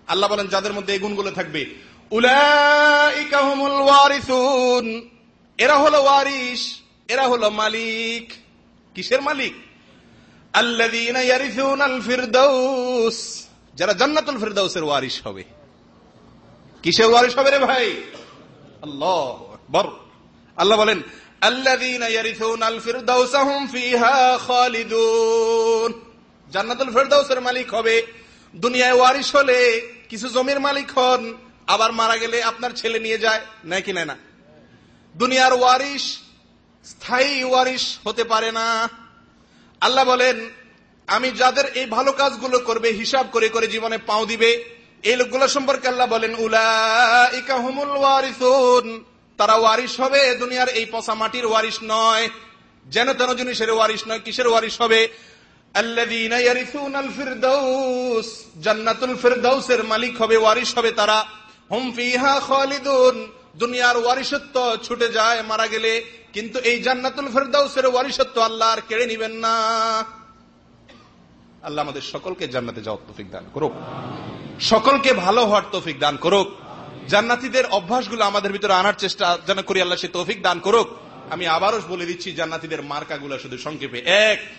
আল্লাহ বলেন, যাদের মধ্যে এই গুণগুলো থাকবে উলাইকা হুমুল ওয়ারিসুন। এরা হলো ওয়ারিস এরা হলো মালিক। কিসের মালিক? যারা জান্নাতুল ফিরদাউসের ওয়ারিস হবে। কিসের ওয়ারিস হবে রে ভাই? আল্লাহ আকবার। আল্লাহ বলেন জান্নাতুল ফিরদাউসের মালিক হবে। দুনিয়ায় ওয়ারিস হলে কিছু জমির মালিক হন। আবার মারা গেলে আপনার ছেলে নিয়ে যায় নাকি না না? দুনিয়ার ওয়ারিস স্থায়ী ওয়ারিস হতে পারে না। আল্লাহ বলেন, আমি যাদের এই ভালো কাজগুলো করবে, হিসাব করে করে জীবনে পাও দিবে, এই লোকগুলো সম্পর্কে আল্লাহ বলেন তারা ওয়ারিস হবে, দুনিয়ার এই পচা মাটির ওয়ারিস নয়। যেন তেন জিনিসের ওয়ারিস নয়, কিসের ওয়ারিস হবে? আল্লাযীনা ইয়ারিসুনাল ফিরদাউস। জান্নাতুল ফিরদাউসের মালিক হবে ওয়ারিস হবে তারা। দুনিয়ার ওয়ারিসত্ব ছুটে যায়, মারা গেলে। কিন্তু এই জান্নাতুল ফেরদাউসের ওয়ারিসত্ব আল্লাহ আর কেড়ে নিবেন না। আল্লাহ আমাদের সকলকে জান্নাতে যাওয়ার দান করুক। সকলকে ভালো হওয়ার দান করুক। জান্নাতীদের অভ্যাসগুলো আমাদের ভিতরে আনার চেষ্টা যেন করি আল্লাহ সে তৌফিক দান করুক। আমি আবারও বলে দিচ্ছি, জান্নাতীদের মার্কাগুলো শুধু সংক্ষেপে। এক,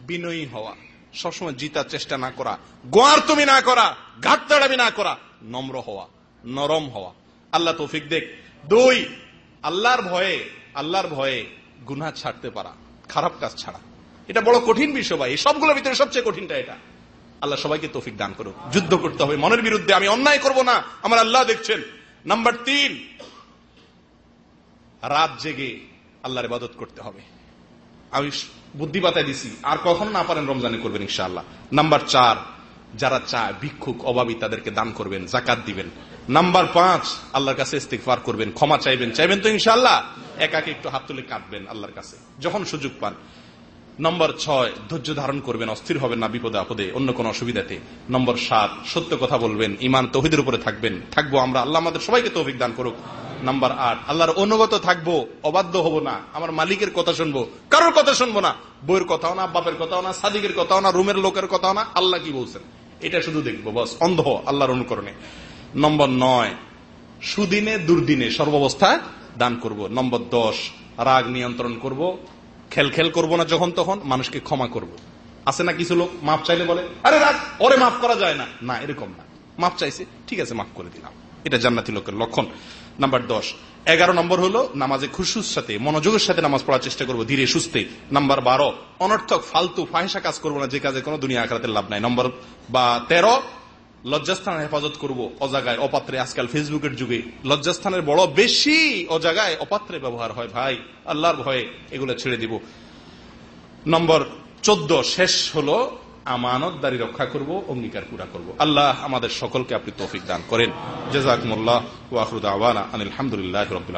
বিনয়ী হওয়া। সবসময় জিতার চেষ্টা না করা। গোয়ার তুমি না করা, ঘাটতাড়ামি না করা। নম্র হওয়া। নরম হওয়া। আল্লাহ তৌফিক দেখ। দুই, আল্লাহর ভয়ে আল্লাহর ভয়ে গুনা ছাড়তে পারা, খারাপ কাজ ছাড়া। এটা বড় কঠিন বিষয় ভাই। সবগুলোর ভিতরে সবচেয়ে কঠিনটা এটা। আল্লাহ সবাইকে তৌফিক দান করুক। যুদ্ধ করতে হবে। মনের বিরুদ্ধে আমি অন্যায় করব না। আমার আল্লাহ দেখছেন। নাম্বার তিন, রাত জেগে আল্লাহর ইবাদত করতে হবে। আমি বুদ্ধি বাতায় দিছি। আর কখন না পারেন রমজানে করবেন ইনশাআল্লাহ। নাম্বার চার, যারা চায় ভিক্ষুক, অভাবী, তাদেরকে দান করবেন, জাকাত দিবেন। নাম্বার পাঁচ, আল্লাহর কাছে ইস্তেকফার করবেন, ক্ষমা চাইবেন। চাইবেন তো ইনশাল্লাহ একাকে একটু হাত তুলে কাঁদবেন আল্লাহর কাছে, যখন সুযোগ পান। নম্বর ছয়, ধৈর্য ধারণ করবেন, অস্থির হবেন না বিপদে আপদে, অন্য কোন অসুবিধাতে। নম্বর সাত, সত্য কথা বলবেন ইমান তহিদের উপরে থাকবেন। থাকব আমরা, আল্লাহ আমাদের সবাইকে তৌফিক দান করুক। নাম্বার আট, আল্লাহর অনুগত থাকব, অবাধ্য হব না। আমার মালিকের কথা শুনব, কারোর কথা শুনব না। বইয়ের কথাও না, বাপের কথাও না, সাদিকের কথাও না, রুমের লোকের কথাও না, আল্লাহ কি বলছেন? এটা শুধু দেখব, বস, অন্ধ আল্লাহর অনুকরণে। নম্বর নয় সুদিনে, দুর্দিনে সর্বাবস্থায় দান করব। নম্বর দশ, রাগ নিয়ন্ত্রণ করব। খেল খেল করব না যখন তখন, মানুষকে ক্ষমা করব। আছে না কিছু লোক মাপ চাইলে বলে, আরে রাগ, ওরে মাফ করা যায় না। না, এরকম না। মাপ চাইছে, ঠিক আছে, মাফ করে দিলাম। এটা জান্নাতি লোকের লক্ষণ। নাম্বার দশ, এগারো নম্বর হলো নামাজে খুশুর সাথে, মনোযোগের সাথে নামাজ পড়ার চেষ্টা করব ধীরে সুস্থে। নাম্বার বারো, অনর্থক, ফালতু, ফাহেসা কাজ করব না, যে কাজে কোনো দুনিয়া আখড়াতে লাভ নাই। নম্বর বা, তেরো লজ্জাস্থানের হেফাজত করব অজাগায় অপাত্রে আজকাল ফেসবুকের যুগে। লজ্জাস্থানের বড় বেশি অজাগায় অপাত্রে ব্যবহার হয় ভাই। আল্লাহর ভয়ে এগুলো ছেড়ে দিব। নম্বর চোদ্দ, শেষ হলো আমানতদারি রক্ষা করব, অঙ্গীকার পুরা করব। আল্লাহ আমাদের সকলকে আপনি তৌফিক দান করেন। জেজাকমুল্লাহ ওয়াহরুদ আওয়ানা আনিল আলহামদুলিল্লাহ রবিল